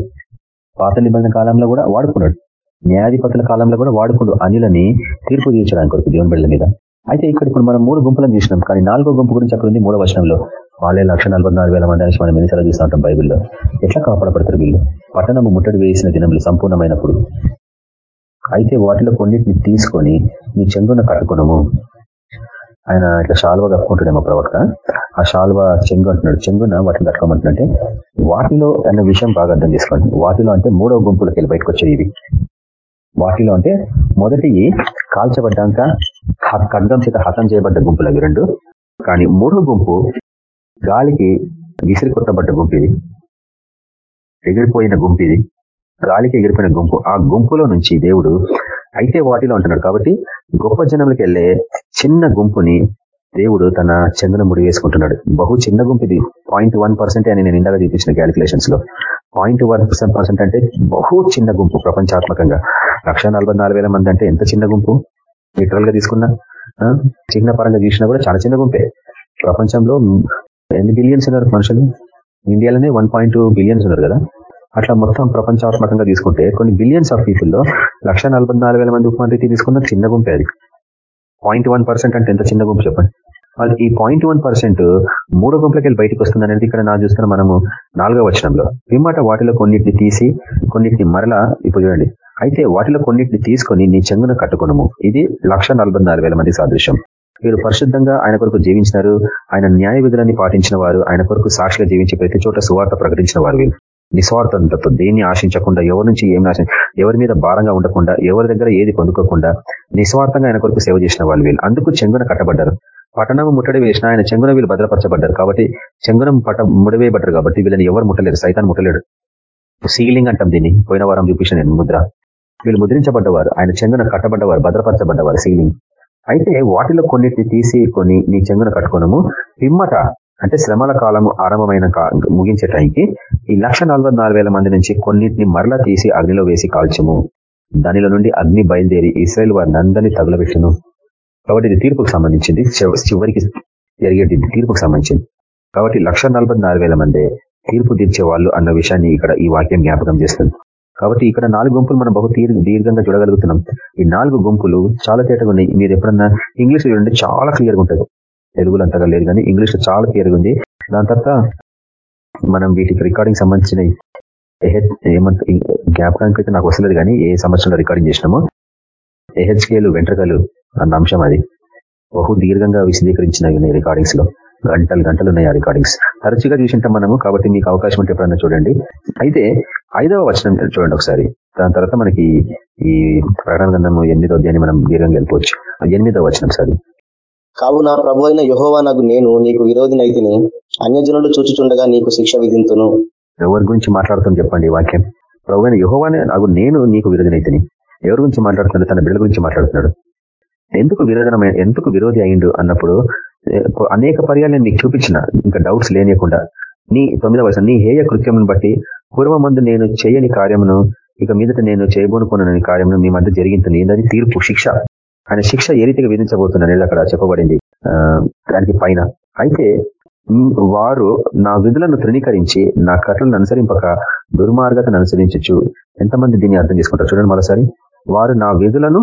పాత నిబంధన కాలంలో కూడా వాడుకున్నాడు. న్యాయాధిపతుల కాలంలో కూడా వాడుకుడు అనిలని తీర్పు తీర్చడానికి కొరకు దేవుని బిడ్డల మీద. అయితే ఇక్కడ ఇప్పుడు మనం మూడు గుంపులను చూసినాం. కానీ నాలుగో గుంపు గురించి అక్కడ ఉంది మూడో వర్షంలో వాళ్ళే లక్ష మంది అనేసి మనం ఎన్నిసార్లు చూస్తూ ఉంటాం బైబిల్లో. ఎట్లా కాపాడపడతారు వీళ్ళు? పట్టణము ముట్టడి వేసిన దినములు సంపూర్ణమైనప్పుడు. అయితే వాటిలో కొన్నిటిని తీసుకొని నీ చెంగున కట్టుకునము. ఆయన ఇట్లా శాల్వ కప్పుకుంటాడేమో ప్రవక్త. ఆ శాల్వ చెంగు అంటున్నాడు. చెంగున వాటిని కట్టుకోమంటున్నట్టే వాటిలో అన్న విషయం బాగా అర్థం చేసుకోండి. వాటిలో అంటే మూడవ గుంపులకు వెళ్ళి బయటకు వచ్చాయి ఇవి వాటిలో అంటే మొదటి కాల్చబడ్డాక ఖడ్గం చేత హతం చేయబడ్డ గుంపులు అవి రెండు. కానీ మూడో గుంపు గాలికి విసిరి కొట్టబడ్డ గుంపు ఇది. ఎగిరిపోయిన గుంపు ఇది. గాలికి ఎగిరిపోయిన గుంపు. ఆ గుంపులో నుంచి దేవుడు అయితే వాటిలో అంటున్నాడు కాబట్టి గొప్ప జనంలోకి వెళ్ళే చిన్న గుంపుని దేవుడు తన చందన ముడి వేసుకుంటున్నాడు. బహు చిన్న గుంపు ఇది పాయింట్ వన్ పర్సెంట్ అని నేను ఇందాక చూపించిన క్యాలిక్యులేషన్స్లో. పాయింట్ వన్ పర్సెంట్ అంటే బహు చిన్న గుంపు ప్రపంచాత్మకంగా. లక్ష మంది అంటే ఎంత చిన్న గుంపు? లిటరల్గా తీసుకున్నా. చిన్న పరంగా చూసినా కూడా చాలా చిన్న గుంపే. ప్రపంచంలో ఎన్ని బిలియన్స్ ఉన్నారు మనుషులు? ఇండియాలోనే వన్ బిలియన్స్ ఉన్నారు కదా. అట్లా మొత్తం ప్రపంచాత్మకంగా తీసుకుంటే కొన్ని బిలియన్స్ ఆఫ్ పీపుల్లో లక్ష మంది ఉపమానరీతి తీసుకున్న చిన్న గుంపే అది. పాయింట్ అంటే ఎంత చిన్న గుంపు చెప్పండి? మరి ఈ పాయింట్ వన్ పర్సెంట్ మూడో గుంపులకి వెళ్ళి బయటకు వస్తుంది అనేది ఇక్కడ నా చూస్తున్న మనము నాలుగో వచనంలో. పిమ్మట వాటిలో కొన్నిటిని తీసి కొన్నిటిని మరలా ఇప్పుడు చూడండి. అయితే వాటిలో కొన్నిటిని తీసుకొని నీ చెంగున కట్టుకునము. ఇది లక్ష మంది సాదృశ్యం. వీరు పరిశుద్ధంగా ఆయన కొరకు జీవించినారు. ఆయన న్యాయ విధులని పాటించిన వారు. ఆయన కొరకు సాక్షిగా జీవించి ప్రతి చోట సువార్త ప్రకటించిన వారు వీరు. నిస్వార్థంతో దేన్ని ఆశించకుండా ఎవరి నుంచి ఏం ఆశ ఎవరి మీద భారంగా ఉండకుండా ఎవరి దగ్గర ఏది పొందుకోకుండా నిస్వార్థంగా ఆయన కొరకు సేవ చేసిన వాళ్ళు వీళ్ళు. అందుకు చెంగున కట్టబడ్డారు. పట్టణం ముట్టడి వేసిన ఆయన చెంగున వీళ్ళు భద్రపరచబడ్డారు. కాబట్టి చెంగునం పట ముడివేయబడ్డారు కాబట్టి వీళ్ళని ఎవరు ముట్టలేరు. సైతాన్ని ముట్టలేడు. సీలింగ్ అంటాం దీన్ని. పోయిన వారం చూపించిన నేను ముద్ర. వీళ్ళు ముద్రించబడ్డవారు. ఆయన చెంగున కట్టబడ్డవారు భద్రపరచబడ్డవారు సీలింగ్. అయితే వాటిలో కొన్నిటిని తీసి కొన్ని నీ చెంగున కట్టుకోనము. పిమ్మట అంటే శ్రమల కాలము ఆరంభమైన ముగించే టైంకి ఈ లక్ష మంది నుంచి కొన్నిటిని మరలా తీసి అగ్నిలో వేసి కాల్చము. దానిలో నుండి అగ్ని బయలుదేరి ఇస్రాయల్ వారిని అందరినీ తగులబెట్టును. కాబట్టి ఇది తీర్పుకు సంబంధించింది. చివరికి జరిగేది తీర్పుకు సంబంధించింది. కాబట్టి లక్ష మంది తీర్పు తీర్చే వాళ్ళు అన్న విషయాన్ని ఇక్కడ ఈ వాక్యం జ్ఞాపకం చేస్తుంది. కాబట్టి ఇక్కడ నాలుగు గుంపులు మనం బహు దీర్ఘంగా చూడగలుగుతున్నాం. ఈ నాలుగు గుంపులు చాలా తేటగా ఉన్నాయి. మీరు ఎప్పుడన్నా ఇంగ్లీష్ చూడండి చాలా క్లియర్గా ఉంటుంది. తెలుగులో అంతగా లేదు కానీ ఇంగ్లీష్ చాలా క్లియర్గా ఉంది. దాని తర్వాత మనం వీటికి రికార్డింగ్ సంబంధించిన గ్యాప్ జ్ఞాపకానికి అయితే నాకు వస్తలేదు కానీ ఏ సంవత్సరంలో రికార్డింగ్ చేసినామో ఏహెచ్కేలు వెంట్రకలు అన్న అంశం అది. బహు దీర్ఘంగా విశదీకరించిన రికార్డింగ్స్లో. గంటలు గంటలు ఉన్నాయి ఆ రికార్డింగ్స్ తరచుగా చూసింటాం మనము కాబట్టి మీకు అవకాశం ఉంటే ఎప్పుడన్నా చూడండి. అయితే ఐదవ వచనం చూడండి ఒకసారి. దాని తర్వాత మనకి ఈ ప్రకటన గంధము ఎనిమిదో అధ్యాయాన్ని మనం దీర్ఘంగా వెళ్ళిపోవచ్చు. ఎనిమిదో వచనం సార్. కావున ప్రభు అయిన యహోవా నాకు నేను నీకు విరోధినైతిని అన్యజనులు చూచుచుండగా నీకు శిక్ష విధింతును. ఎవరి గురించి మాట్లాడుతాం చెప్పండి వాక్యం? ప్రభు అయిన యహోవానే నాకు నేను నీకు విరోధినైతిని ఎవరి గురించి మాట్లాడుతున్నాడు? తన బిడ్డల గురించి మాట్లాడుతున్నాడు. ఎందుకు విరోధనమైన ఎందుకు విరోధి అయిండు అన్నప్పుడు అనేక పర్యాలు నేను నీకు చూపించిన. ఇంకా డౌట్స్ లేనియకుండా. నీ తొమ్మిదవ వయసు నీ హేయ కృత్యమును బట్టి పూర్వమందు నేను చేయని కార్యమును ఇక మీదట నేను చేయబోనుకున్న కార్యమును మీ మధ్య జరిగింది ఏంటది? తీర్పు శిక్ష. ఆయన శిక్ష ఏ రీతిగా విధించబోతున్నాను అక్కడ చెప్పబడింది. దానికి పైన. అయితే వారు నా విధులను తృణీకరించి నా కట్టలను అనుసరింపక దుర్మార్గతను అనుసరించచ్చు ఎంతమంది దీన్ని అర్థం చేసుకుంటారు చూడండి మరోసారి. వారు నా విధులను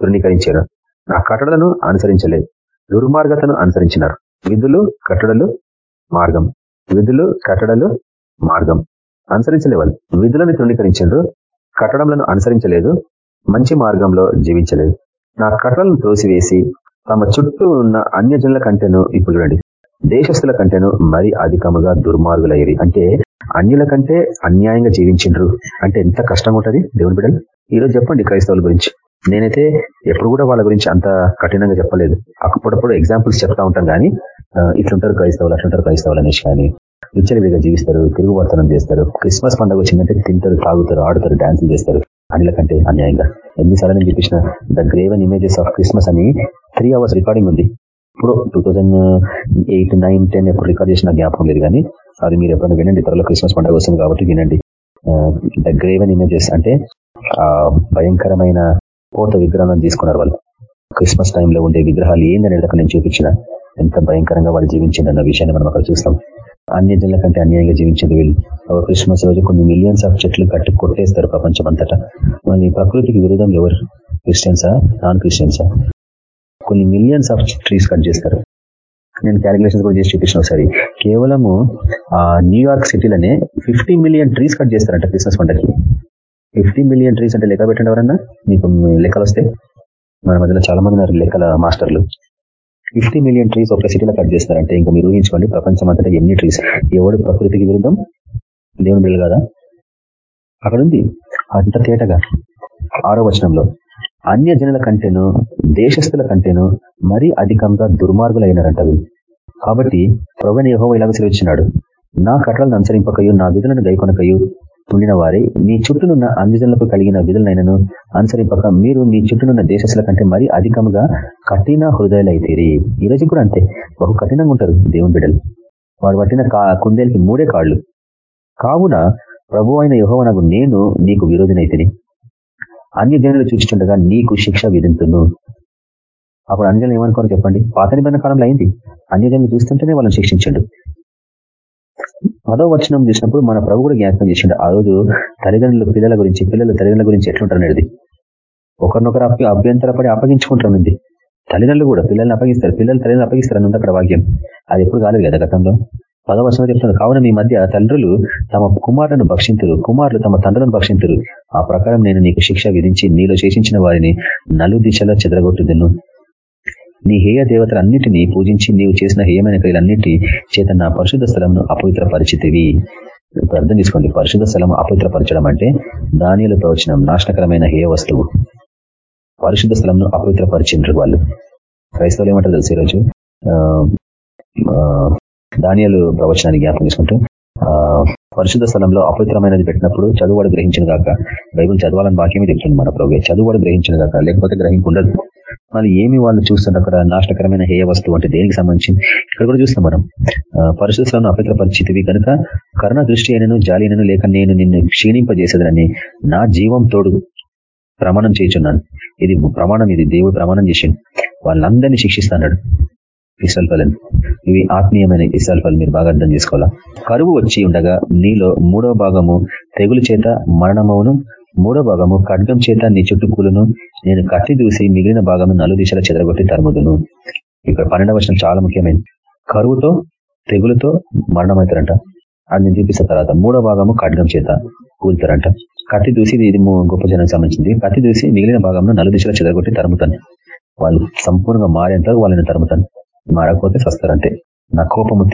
తృణీకరించారు. నా కట్టడలను అనుసరించలేదు. దుర్మార్గతను అనుసరించినారు. విధులు కట్టడలు మార్గం. విధులు కట్టడలు మార్గం. అనుసరించలేవాళ్ళు. విధులను తృణీకరించారు. కట్టడంలను అనుసరించలేదు. మంచి మార్గంలో జీవించలేదు. నా కట్టలను తోసివేసి తమ చుట్టూ ఉన్న అన్యజనుల కంటేను ఇప్పుడు చూడండి. దేశస్తుల కంటేను మరి అధికముగా దుర్మార్గులయ్యేది అంటే అన్యుల కంటే అన్యాయంగా జీవించిండ్రు అంటే ఎంత కష్టంగా ఉంటుంది దేవుని బిడ్డలు? ఈరోజు చెప్పండి క్రైస్తవుల గురించి. నేనైతే ఎప్పుడు కూడా వాళ్ళ గురించి అంత కఠినంగా చెప్పలేదు. అప్పుడప్పుడు ఎగ్జాంపుల్స్ చెప్తా ఉంటాం కానీ ఇట్లుంటారు క్రైస్తవులు అట్లుంటారు క్రైస్తవులు అనేసి కానీ విచ్చలవిడిగా జీవిస్తారు తిరుగువర్తనం చేస్తారు. క్రిస్మస్ పండుగ వచ్చిందంటే తింటారు తాగుతారు ఆడుతారు డాన్సులు చేస్తారు అన్నిల కంటే అన్యాయంగా. ఎన్నిసార్లు నేను చూపించిన the graven images of Christmas అని త్రీ అవర్స్ రికార్డింగ్ ఉంది. ఇప్పుడు two thousand eight nine ten ఎప్పుడు రికార్డ్ చేసిన జ్ఞాపకం లేదు కానీ అది మీరు ఎప్పుడైనా వినండి త్వరలో క్రిస్మస్ పండుగ వస్తుంది కాబట్టి వినండి. ద గ్రేవెన్ ఇమేజెస్ అంటే భయంకరమైన పోత విగ్రహాలను తీసుకున్నారు వాళ్ళు. క్రిస్మస్ టైంలో ఉండే విగ్రహాలు ఏందనేది నేను చూపించిన. ఎంత భయంకరంగా వాళ్ళు జీవించింది అన్న విషయాన్ని మనం అక్కడ చూస్తాం. అన్య జనుల కంటే అన్యాయంగా జీవించేది వీళ్ళు. క్రిస్మస్ రోజు కొన్ని మిలియన్స్ ఆఫ్ చెట్లు కట్టి కొట్టేస్తారు ప్రపంచం అంతటా మళ్ళీ ప్రకృతికి విరుద్ధం ఎవరు? క్రిస్టియన్సా? నాన్ క్రిస్టియన్సా కొన్ని మిలియన్స్ ఆఫ్ ట్రీస్ కట్ చేస్తారు. నేను క్యాలిక్యులేషన్స్ కూడా చేసి చూపించిన ఒకసారి. కేవలము న్యూయార్క్ సిటీలోనే ఫిఫ్టీ మిలియన్ ట్రీస్ కట్ చేస్తారంట క్రిస్మస్ పండగకి ఫిఫ్టీ మిలియన్ ట్రీస్ అంటే లెక్క పెట్టండి ఎవరన్నా? మీకు లెక్కలు వస్తే? మన మధ్యలో చాలా మంది ఉన్నారు లెక్కల మాస్టర్లు. ఫిఫ్టీ మిలియన్ ట్రీస్ ఒక సిటీలో కట్ చేస్తారంటే ఇంకా మీరు ఊహించుకోండి ప్రపంచం అంతటా ఎన్ని ట్రీస్? ఎవడు ప్రకృతికి విరుద్ధం దేవుని బిల్లు కదా? అక్కడ ఉంది అంత తేటగా. ఆరో వచనంలో అన్య జనుల కంటేను దేశస్తుల కంటేను మరీ అధికంగా దుర్మార్గులైనారంట కాబట్టి ప్రవణ యహో ఇలాగ సెలవిచ్చినాడు నా కట్టలను అనుసరింపకయు నా విధులను గైకొనకయు ఉండిన వారి మీ చుట్టూనున్న అంజజనులకు కలిగిన విధులనైనను అనుసరింపక మీరు మీ చుట్టూనున్న దేశస్తుల కంటే మరీ అధికంగా కఠిన హృదయాలైతేరి. ఈ రోజు కూడా అంతే. బహు కఠినంగా ఉంటారు దేవుని బిడ్డలు. వాడు పట్టిన కుందేలకి మూడే కాళ్ళు. కావున ప్రభు అయిన యుహవనకు నేను నీకు విరోధినైతిని. అన్ని జనులు చూస్తుండగా నీకు శిక్ష విధింతును. అప్పుడు అన్ని జనులు ఏమనుకోరు చెప్పండి. పాత నిబంధన కాలంలో అయింది. అన్ని జనులు చూస్తుంటేనే వాళ్ళని శిక్షించండు. పదో వచనం చూసినప్పుడు మన ప్రభు కూడా జ్ఞాపకం చేసిండు. ఆ రోజు తల్లిదండ్రులు పిల్లల గురించి పిల్లలు తల్లిదండ్రుల గురించి ఎట్లుంటారు అనేది ఒకరినొకరు అప్ప అభ్యంతరపడి అప్పగించుకుంటారు తల్లిదండ్రులు కూడా పిల్లల్ని అప్పగిస్తారు. పిల్లలు తల్లిదండ్రులు అప్పగిస్తారు అని అక్కడ వాక్యం అది ఎప్పుడు కాలేదు కదా గతంలో. పదవచనం చెప్తున్నారు కావున మీ మధ్య తండ్రులు తమ కుమారులను భక్షింతురు. కుమారులు తమ తండ్రులను భక్షింతురు. ఆ ప్రకారం నేను నీకు శిక్ష విధించి నీలో శేషించిన వారిని నలు దిశలో చెదరగొట్టుదును. నీ హేయ దేవతలన్నింటినీ పూజించి నీవు చేసిన హేయమైన క్రియలన్నిటి చేత నా పరిశుద్ధ స్థలంను అపవిత్ర పరిచితివి అర్థం తీసుకోండి పరిశుద్ధ స్థలం అపవిత్రపరచడం అంటే ధాన్యాలు ప్రవచనం నాశనకరమైన హేయ వస్తువు. పరిశుద్ధ స్థలంను అపవిత్రపరిచిండ్రు వాళ్ళు. క్రైస్తవులు ఏమంటారు తెలుసు ఈరోజు? ధాన్యాలు ప్రవచనాన్ని జ్ఞాపకం చేసుకుంటూ పరిశుద్ధ స్థలంలో అపవిత్రమైనది పెట్టినప్పుడు చదువువాడు గ్రహించిన కాక బైబుల్ చదవాలని వాక్యమే చెప్తుంది మన ప్రభు చదువువాడు గ్రహించిన కాక లేకపోతే గ్రహింపు ఉండదు. మళ్ళీ ఏమి వాళ్ళు చూస్తున్నారు అక్కడ నాశనకరమైన హేయ వస్తువు అంటే దేనికి సంబంధించి ఇక్కడ కూడా చూస్తాం మనం. పరిశుద్ధులను అపవిత్ర పరిస్థితివి కనుక కరుణ దృష్టి అయినను జాలి అయినను లేక నేను నిన్ను క్షీణింపజేసేదని నా జీవం తోడు ప్రమాణం చేయించున్నాను. ఇది ప్రమాణం ఇది దేవుడు ప్రమాణం చేసిండు. వాళ్ళందరినీ శిక్షిస్తాడు ఇసల్ఫలం ఇవి ఆత్మీయమైన ఇసల్ఫల్ మీరు బాగా అర్థం చేసుకోవాలా? కరువు వచ్చి ఉండగా నీలో మూడో భాగము తెగులు చేత మరణమవును మూడో భాగము ఖడ్గం చేత నీ చుట్టుకూలను నేను కత్తి దూసి మిగిలిన భాగము నలు దిశల చెదరగొట్టి తరుముదును. ఇక్కడ పన్నెండవ వర్షం చాలా ముఖ్యమైనది. కరువుతో తెగులతో మరణమవుతారంట. అది నేను చూపిస్తా తర్వాత మూడో భాగము ఖడ్గం చేత కూలుతారంట. కత్తి దూసి ఇది గొప్ప జనానికి సంబంధించింది. కత్తి దూసి మిగిలిన భాగంలో నలు దిశల చెదరగొట్టి తరుముతాను. వాళ్ళు సంపూర్ణంగా మారేంత వాళ్ళని తరుముతాను. మారకపోతే సస్తారంటే నా కోపము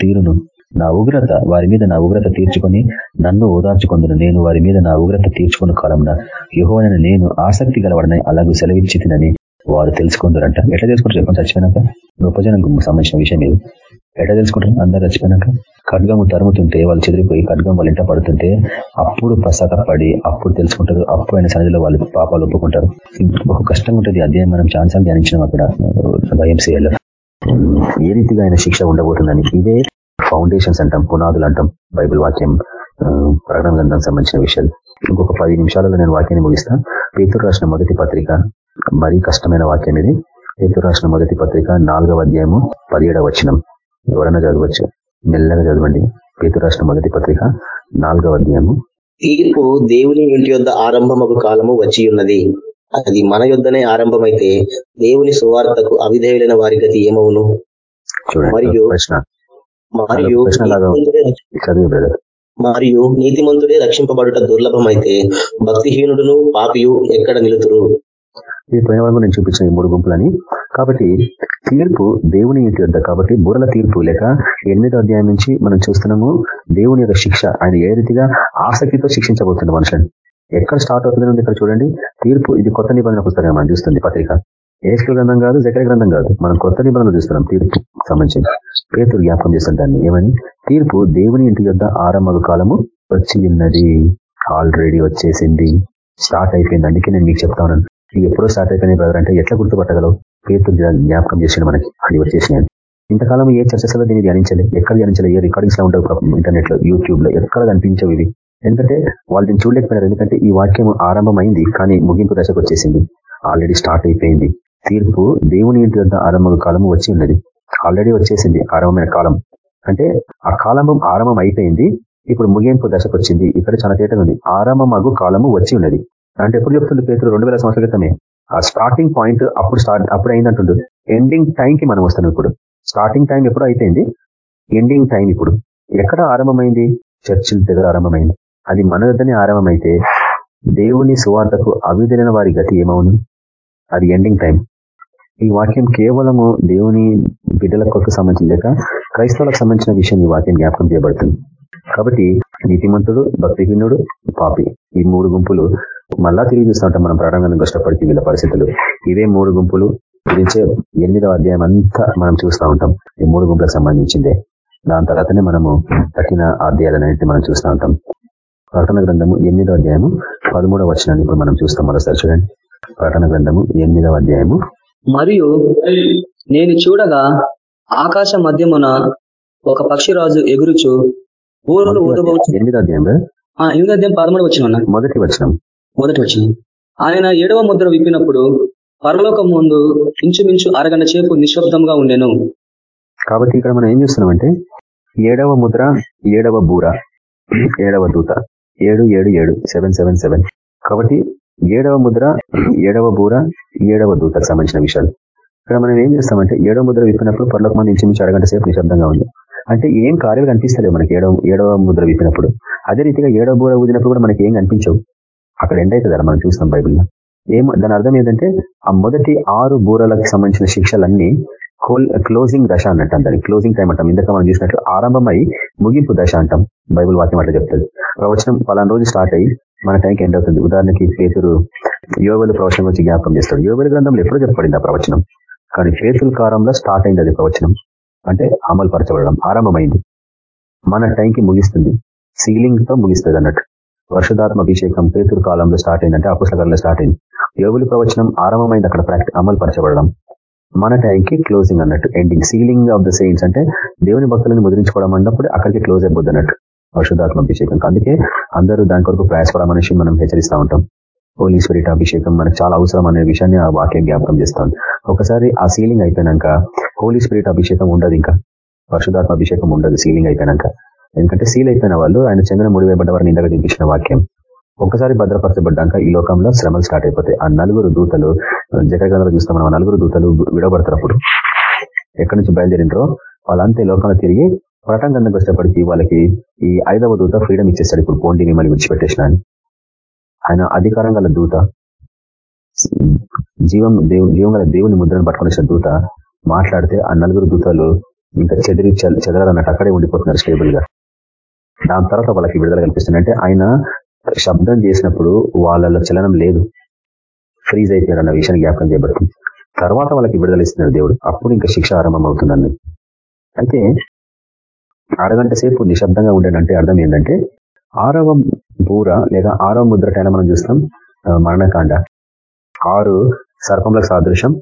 తీరును నా ఉగ్రత వారి మీద నా ఉగ్రత తీర్చుకొని నన్ను ఓదార్చుకుందును. నేను వారి మీద నా ఉగ్రత తీర్చుకున్న కాలంలో యుహోనని నేను ఆసక్తి గలవడని అలాగే సెలవిచ్చి తినని వారు తెలుసుకుందరంట. ఎట్లా తెలుసుకుంటారు చెప్పండి చచ్చిపోయినాక? గొప్ప సంబంధించిన విషయం ఇది. ఎట్లా తెలుసుకుంటారు? అందరు చచ్చిపోయినాక? ఖడ్గము తరుముతుంటే వాళ్ళు చెదిరిపోయి ఖడ్గం వాళ్ళ ఇంట పడుతుంటే అప్పుడు పశ్చాత్తపడి అప్పుడు తెలుసుకుంటారు. అప్పుడు అయిన సన్నిధిలో వాళ్ళు పాపాలు ఒప్పుకుంటారు. బహు కష్టంగా ఉంటుంది. అధ్యాయం మనం ఛాన్సాలు ధ్యానించినాం అక్కడ. భయం చేయాలి. ఏ రీతిగా ఆయన శిక్ష ఉండబోతుందని. ఇవే ఫౌండేషన్స్ అంటాం పునాదులు అంటాం బైబిల్ వాక్యం ప్రకటన గ్రంథం సంబంధించిన విషయాలు. ఇంకొక పది నిమిషాలలో నేను వాక్యాన్ని ముగిస్తా. పేతురు రాసిన మొదటి పత్రిక మరీ కష్టమైన వాక్యం ఇది. పేతురు రాసిన మొదటి పత్రిక నాలుగవ అధ్యాయము పదిహేడవ వచనం. ఎవరైనా చదవచ్చు? మెల్లగా చదవండి. పేతురు రాసిన మొదటి పత్రిక నాలుగవ అధ్యాయము. తీర్పు దేవుని ఇంటి యొద్ ఆరంభమకు కాలము వచ్చి ఉన్నది. అది మన యుద్ధనే ఆరంభమైతే దేవుని సువార్తకు అవిధేయులైన వారి గతి ఏమవును? మరియు మరియు మరియు నీతిమంతుడే రక్షింపబడుట దుర్లభమైతే భక్తిహీనుడును పాపియు ఎక్కడ నిలుతురు? ఈ పోయిన వరకు నేను చూపించిన ఈ మూడు గుంపులని. కాబట్టి తీర్పు దేవుని ఇంటి వద్ద. కాబట్టి బుర్రల తీర్పు లేక ఎనిమిదో అధ్యాయం నుంచి మనం చూస్తున్నాము దేవుని యొక్క శిక్ష. ఆయన ఏ రీతిగా ఆసక్తితో శిక్షించబోతున్న మనుషులను. ఎక్కడ స్టార్ట్ అవుతుంది ఇక్కడ చూడండి. తీర్పు ఇది కొత్త నిబంధన పుస్తకం మనం చూస్తుంది పత్రిక. ఏసుల గ్రంథం కాదు జకర గ్రంథం కాదు. మనం కొత్త నిబంధనలు చూస్తున్నాం తీర్పు సంబంధించి పేతులు జ్ఞాపం చేస్తాం దాన్ని. ఏమని? తీర్పు దేవుని ఇంటి యొద్ ఆరంభ కాలము వచ్చి ఉన్నది. ఆల్రెడీ వచ్చేసింది. స్టార్ట్ అయిపోయింది. అందుకే నేను మీకు చెప్తా ఉన్నాను. ఇది ఎప్పుడో స్టార్ట్ అయిపోయింది బ్రదర్ అంటే ఎట్లా గుర్తుపట్టగలవు? పేతులు జ్ఞాపకం చేసిన మనకి. అది వచ్చేసినాయి ఇంతకాలం ఏ చర్చస్లో దీన్ని ధ్యానించాలి? ఎక్కడ ధ్యానించాలి? ఏ రికార్డింగ్స్లో ఉండవు ఇంటర్నెట్లో యూట్యూబ్లో ఎక్కడ కనిపించవు ఇవి. ఎందుకంటే వాళ్ళు దీన్ని చూడలేకపోయినారు. ఎందుకంటే ఈ వాక్యం ఆరంభమైంది కానీ ముగింపు దశకు వచ్చేసింది. ఆల్రెడీ స్టార్ట్ అయిపోయింది. తీర్పు దేవుని ఇంటి వద్ద ఆరంభ కాలము వచ్చి ఉన్నది. ఆల్రెడీ వచ్చేసింది ఆరంభమైన కాలం. అంటే ఆ కాలం ఆరంభం అయిపోయింది. ఇప్పుడు ముగింపు దశకు వచ్చింది. ఇక్కడ చాలా తేటగా ఉంది. ఆరంభమగు కాలము వచ్చి ఉన్నది. అంటే ఎప్పుడు చెప్తుంది పేరు రెండు వేల సంవత్సరాల క్రితమే. ఆ స్టార్టింగ్ పాయింట్ అప్పుడు స్టార్ట్ అప్పుడు అయిందంటుండు. ఎండింగ్ టైంకి మనం వస్తున్నాం ఇప్పుడు. స్టార్టింగ్ టైం ఎప్పుడు అయిపోయింది? ఎండింగ్ టైం ఇప్పుడు. ఎక్కడ ఆరంభమైంది? చర్చిల దగ్గర ఆరంభమైంది. అది మన వద్దనే ఆరంభమైతే దేవుని సువార్తకు అవిధైన వారి గతి ఏమవును? అది ఎండింగ్ టైం ఈ వాక్యం కేవలము దేవుని బిడ్డల కొరకు సంబంధించిన లేక క్రైస్తవులకు సంబంధించిన విషయం ఈ వాక్యం జ్ఞాపకం చేయబడుతుంది. కాబట్టి నీతిమంతుడు భక్తిహీనుడు పాపి. ఈ మూడు గుంపులు మళ్ళా తిరిగి చూస్తూ మనం ప్రారంభంగా కష్టపడితే వీళ్ళ పరిస్థితులు ఇవే మూడు గుంపులు గురించే ఎనిమిదవ అధ్యాయం అంతా మనం చూస్తూ ఉంటాం. ఈ మూడు గుంపులకు సంబంధించిందే. దాని తర్వాతనే మనము కఠిన అధ్యాయాలన్నింటినీ మనం చూస్తూ ఉంటాం. ప్రకటన గ్రంథము ఎనిమిదవ అధ్యాయము పదమూడవ వచనాన్ని ఇప్పుడు మనం చూస్తాం. మరోసారి చూడండి. ప్రకటన గ్రంథము ఎనిమిదవ అధ్యాయము మరియు నేను చూడగా ఆకాశ మధ్యమున ఒక పక్షిరాజు ఎగురుచు ఊరులు ఊదబోచు. ఎనిమిదో అధ్యాయం ఎనిమిది అధ్యాయం పదమూడు వచ్చిన మొదటి వచనం. మొదటి వచ్చిన ఆయన ఏడవ ముద్ర విప్పినప్పుడు పరలోకం ముందు ఇంచుమించు అరగంట చేపు నిశ్శబ్దంగా ఉండెను. కాబట్టి ఇక్కడ మనం ఏం చూస్తున్నామంటే ఏడవ ముద్ర ఏడవ బూర ఏడవ దూత ఏడు ఏడు ఏడు సెవెన్ సెవెన్ సెవెన్. కాబట్టి ఏడవ ముద్ర ఏడవ బూర ఏడవ దూతకు సంబంధించిన విషయాలు. ఇక్కడ మనం ఏం చేస్తామంటే ఏడవ ముద్ర విప్పినప్పుడు పర్లోక మంది ఇంచుమించు అరగంట సేపు నిశ్శబ్దంగా ఉంది. అంటే ఏం కార్యాలు కనిపిస్తలేవు మనకి ఏడవ ఏడవ ముద్ర విప్పినప్పుడు. అదే రీతిగా ఏడవ బూర ఊదినప్పుడు కూడా మనకి ఏం కనిపించవు. అక్కడ ఎండ్ అవుతుంది మనం చూస్తాం బైబిల్లో. ఏం దాని అర్థం ఏంటంటే ఆ మొదటి ఆరు బూరలకు సంబంధించిన శిక్షలన్నీ క్లోజింగ్ దశ అన్నట్టు దాన్ని. క్లోజింగ్ టైం అంటాం. ఇందాక మనం చూసినట్లు ఆరంభమై ముగింపు దశ అంటాం. బైబుల్ వాక్యం అట్లా చెప్తుంది. ప్రవచనం పలానా రోజు స్టార్ట్ అయ్యి మన టైంకి ఎండ్ అవుతుంది. ఉదాహరణకి పేతురు యోగులు ప్రవచనం వచ్చి జ్ఞాపకం చేస్తాడు. యోగుల గ్రంథంలో ఎప్పుడో చెప్పబడింది ఆ ప్రవచనం. కానీ పేతుల కాలంలో స్టార్ట్ అయింది అది ప్రవచనం. అంటే అమలు పరచబడడం ఆరంభమైంది. మన టైంకి ముగిస్తుంది. సీలింగ్తో ముగిస్తుంది అన్నట్టు. వర్షధాత్మ అభిషేకం పేతురు కాలంలో స్టార్ట్ అయిందంటే అపుస్తకాలంలో స్టార్ట్ అయింది. యోగుల ప్రవచనం ఆరంభమైంది అక్కడ ప్రాక్టి అమలు పరచబడడం మన టైంకి క్లోజింగ్ అన్నట్టు ending sealing of the saints అంటే దేవుని భక్తులను ముద్రించుకోవడం అన్నప్పుడు అక్కడికి క్లోజ్ అయిపోద్ది అన్నట్టు వర్షదాత్మ అభిషేకం. అందుకే అందరూ దాని కొరకు ప్రయాసపడమనేసి మనం హెచ్చరిస్తూ ఉంటాం. హోలీ స్పిరిట్ అభిషేకం మనకు చాలా అవసరం అనే విషయాన్ని ఆ వాక్యం జ్ఞాపకం చేస్తాం ఒకసారి ఆ సీలింగ్ అయిపోయినాక హోలీ స్పిరిట్ అభిషేకం ఉండదు ఇంకా. పరిశుధాత్మ అభిషేకం ఉండదు సీలింగ్ అయిపోయినాక. ఎందుకంటే సీల్ అయిపోయిన వాళ్ళు ఆయన చంద్ర ముడివేయబడ్డ వారిని ఇందాక చూపించిన వాక్యం. ఒకసారి భద్రపరచబడ్డాక ఈ లోకంలో శ్రమలు స్టార్ట్ అయిపోతాయి. ఆ నలుగురు దూతలు జగగంలో చూస్తాం మనం నలుగురు దూతలు విడబడతారు అప్పుడు ఎక్కడి నుంచి బయలుదేరినరో వాళ్ళంతే లోకంలో తిరిగి ప్రటంగంగా వచ్చేప్పటికీ వాళ్ళకి ఈ ఐదవ దూత ఫ్రీడమ్ ఇచ్చేస్తాడు. ఇప్పుడు పోండి మిమ్మల్ని విడిచిపెట్టేసిన ఆయన అధికారం గల దూత జీవం దేవు జీవం గల దేవుని ముద్రను పట్టుకుని దూత మాట్లాడితే ఆ నలుగురు దూతలు ఇంకా చెదిరి చెదరాలన్నట్టు అక్కడే ఉండిపోతున్నారు స్టేబుల్గా. దాని తర్వాత వాళ్ళకి విడుదల కల్పిస్తుందంటే ఆయన శబ్దం చేసినప్పుడు వాళ్ళలో చలనం లేదు. ఫ్రీజ్ అయిపోయారు అన్న విషయాన్ని జ్ఞాపకం చేయబడుతుంది. తర్వాత వాళ్ళకి విడుదల ఇస్తున్నారు దేవుడు. అప్పుడు ఇంకా శిక్ష ఆరంభం అవుతుందని అయితే అరగంట సేపు నిశ్శబ్దంగా ఉండేటంటే అర్థం ఏంటంటే ఆరవ బూర లేదా ఆరవ ముద్రటైనా మనం చూస్తాం మరణకాండ. ఆరు సర్పంలకు సాదృశ్యం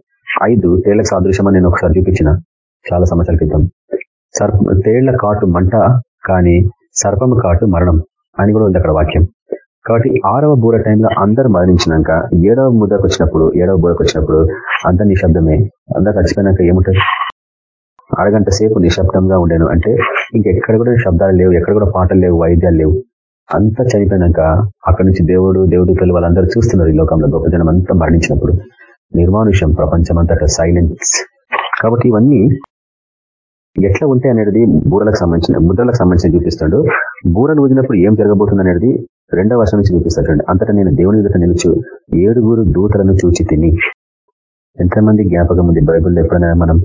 ఐదు తేళ్ళకు సాదృశ్యం అని నేను ఒకసారి చూపించిన చాలా సంవత్సరాల క్రితం. సర్ప తేళ్ళ కాటు మంట కానీ సర్పము కాటు మరణం అని కూడా ఉంది అక్కడ వాక్యం. కాబట్టి ఆరవ బూర టైంలో అందరు మరణించినాక ఏడవ ముద్దకు వచ్చినప్పుడు ఏడవ బూరకు వచ్చినప్పుడు అంత నిశ్శబ్దమే. అందరు చచ్చిపోయినాక ఏముంటుంది? అరగంట సేపు నిశ్శబ్దంగా ఉండేను. అంటే ఇంకెక్కడ కూడా శబ్దాలు లేవు ఎక్కడ కూడా పాటలు లేవు వైద్యాలు లేవు. అంతా చనిపోయినాక అక్కడి నుంచి దేవుడు దేవుడికలు వాళ్ళందరూ చూస్తున్నారు ఈ లోకంలో. గొప్ప జనం అంతా మరణించినప్పుడు. నిర్మానుషం ప్రపంచం అంతటా సైలెన్స్ కాబట్టి ఇవన్నీ ఎట్లా ఉంటాయి అనేది బూరలకు సంబంధించిన ముద్రలకు సంబంధించిన చూపిస్తాడు. బూరలు ఊదినప్పుడు ఏం జరగబోతుంది అనేది రెండవ వర్షం నుంచి చూపిస్తాడు అంతటా నేను దేవుని ఎదుట నిలుచు ఏడుగురు దూతలను చూచి తిని ఎంతమంది జ్ఞాపకం ఉంది? బైబుల్ ఎప్పుడైనా మనం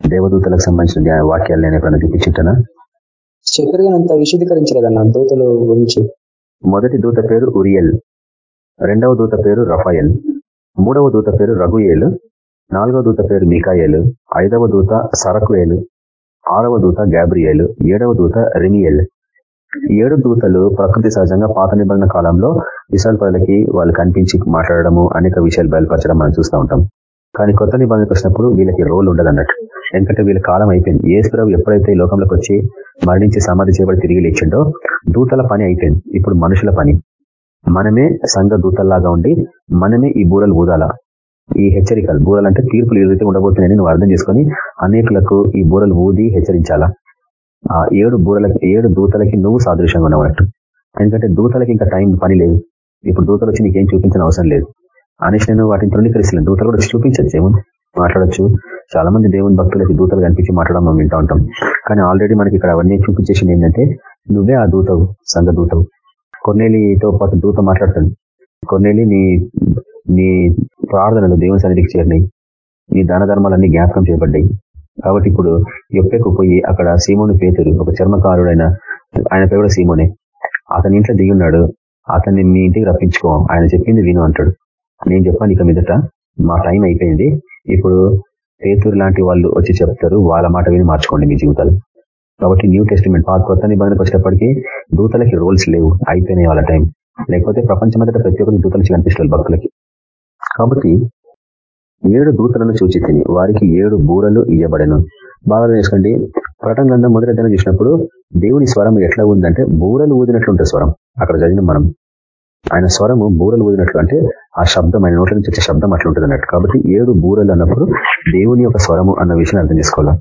దేవదూతలకు సంబంధించిన వాక్యాలు నేను ఎప్పుడైనా చూపించుంటానా? చక్రగానంత విశదీకరించలేదన్న దూతల గురించి. మొదటి దూత పేరు ఉరియల్ రెండవ దూత పేరు రఫాయల్ మూడవ దూత పేరు రఘుయేలు నాలుగవ దూత పేరు మికాయేలు ఐదవ దూత సరకుయేలు ఆరవ దూత గ్యాబ్రియేలు ఏడవ దూత రిమియల్. ఏడు దూతలు ప్రకృతి సహజంగా పాత నిబంధన కాలంలో ఇసాల్ ప్రజలకి వాళ్ళు కనిపించి మాట్లాడడము అనేక విషయాలు బయలుపరచడం మనం చూస్తూ ఉంటాం. కానీ కొత్త నిబంధనకు వచ్చినప్పుడు వీళ్ళకి రోల్ ఉండదు అన్నట్టు ఎందుకంటే వీళ్ళ కాలం అయిపోయింది. ఏసుప్రభు ఎప్పుడైతే లోకంలోకి వచ్చి మరణించి సమాధి చేయబడి తిరిగి లేచిండో దూతల పని అయిపోయింది. ఇప్పుడు మనుషుల పని. మనమే సంఘ దూతల్లాగా ఉండి మనమే ఈ బూరలు ఊదాల? ఈ హెచ్చరికలు. బూరలు అంటే తీర్పులు ఏదైతే ఉండబోతున్నాయని నువ్వు అర్థం చేసుకొని అనేకులకు ఈ బూరలు ఊది హెచ్చరించాలా? ఆ ఏడు బూరలకి ఏడు దూతలకి నువ్వు సాదృశ్యంగా ఉన్నట్టు ఎందుకంటే దూతలకి ఇంకా టైం పని లేదు. ఇప్పుడు దూతలు వచ్చి నీకేం చూపించిన అవసరం లేదు. అనేసి నేను వాటిని తృణీకరిస్తున్నాను దూతలు కూడా చూపించచ్చు ఏముంది? మాట్లాడచ్చు. చాలా మంది దేవుని భక్తులకి దూతలు కనిపించి మాట్లాడడం మనం వింటూ ఉంటాం. కానీ ఆల్రెడీ మనకి ఇక్కడ అవన్నీ చూపించేసింది ఏంటంటే నువ్వే ఆ దూతవు సంఘ దూతవు. కొన్నేలితో పాటు దూత మాట్లాడుతుంది. కొన్నేలి నీ నీ ప్రార్థనలు దేవుని సన్నిధికి చేరినాయి. నీ దాన ధర్మాలన్నీ జ్ఞాపకం చేయబడ్డాయి. కాబట్టి ఇప్పుడు ఎప్పెకు పోయి అక్కడ సీమోని పేతురు ఒక చర్మకారుడైన ఆయన పేరు కూడా సీమోనే. అతని ఇంట్లో దిగి ఉన్నాడు అతన్ని మీ ఇంటికి రప్పించుకో. ఆయన చెప్పింది విను అంటాడు. నేను చెప్పాను ఇక మీదట. మా టైం అయిపోయింది. ఇప్పుడు పేతురు లాంటి వాళ్ళు వచ్చి చెప్తారు. వాళ్ళ మాట విని మార్చుకోండి మీ జీవితాలు. కాబట్టి న్యూ టెస్టిమెంట్ పాత కొత్త నిబంధనకు వచ్చేటప్పటికీ దూతలకి రోల్స్ లేవు. అయిపోయినాయి వాళ్ళ టైం. లేకపోతే ప్రపంచమంతటా ప్రతి ఒక్కరికి దూతలు కనిపిస్తారు భక్తులకి. కాబట్టి ఏడు దూతలను చూచి తిని వారికి ఏడు బూరలు ఇయ్యబడను. బాగా చేసుకోండి ప్రటన గ్రంథం మొదటి అధ్యయనం చేసినప్పుడు దేవుని స్వరం ఎట్లా ఉందంటే బూరలు ఊదినట్లు ఉంటుంది స్వరం. అక్కడ చదివిన మనం. ఆయన స్వరము బూరలు ఊదినట్లు అంటే ఆ శబ్దం ఆయన నోట్ల నుంచి వచ్చే శబ్దం అట్లా ఉంటుంది అన్నట్టు. కాబట్టి ఏడు బూరలు అన్నప్పుడు దేవుని యొక్క స్వరము అన్న విషయాన్ని అర్థం చేసుకోవాలి.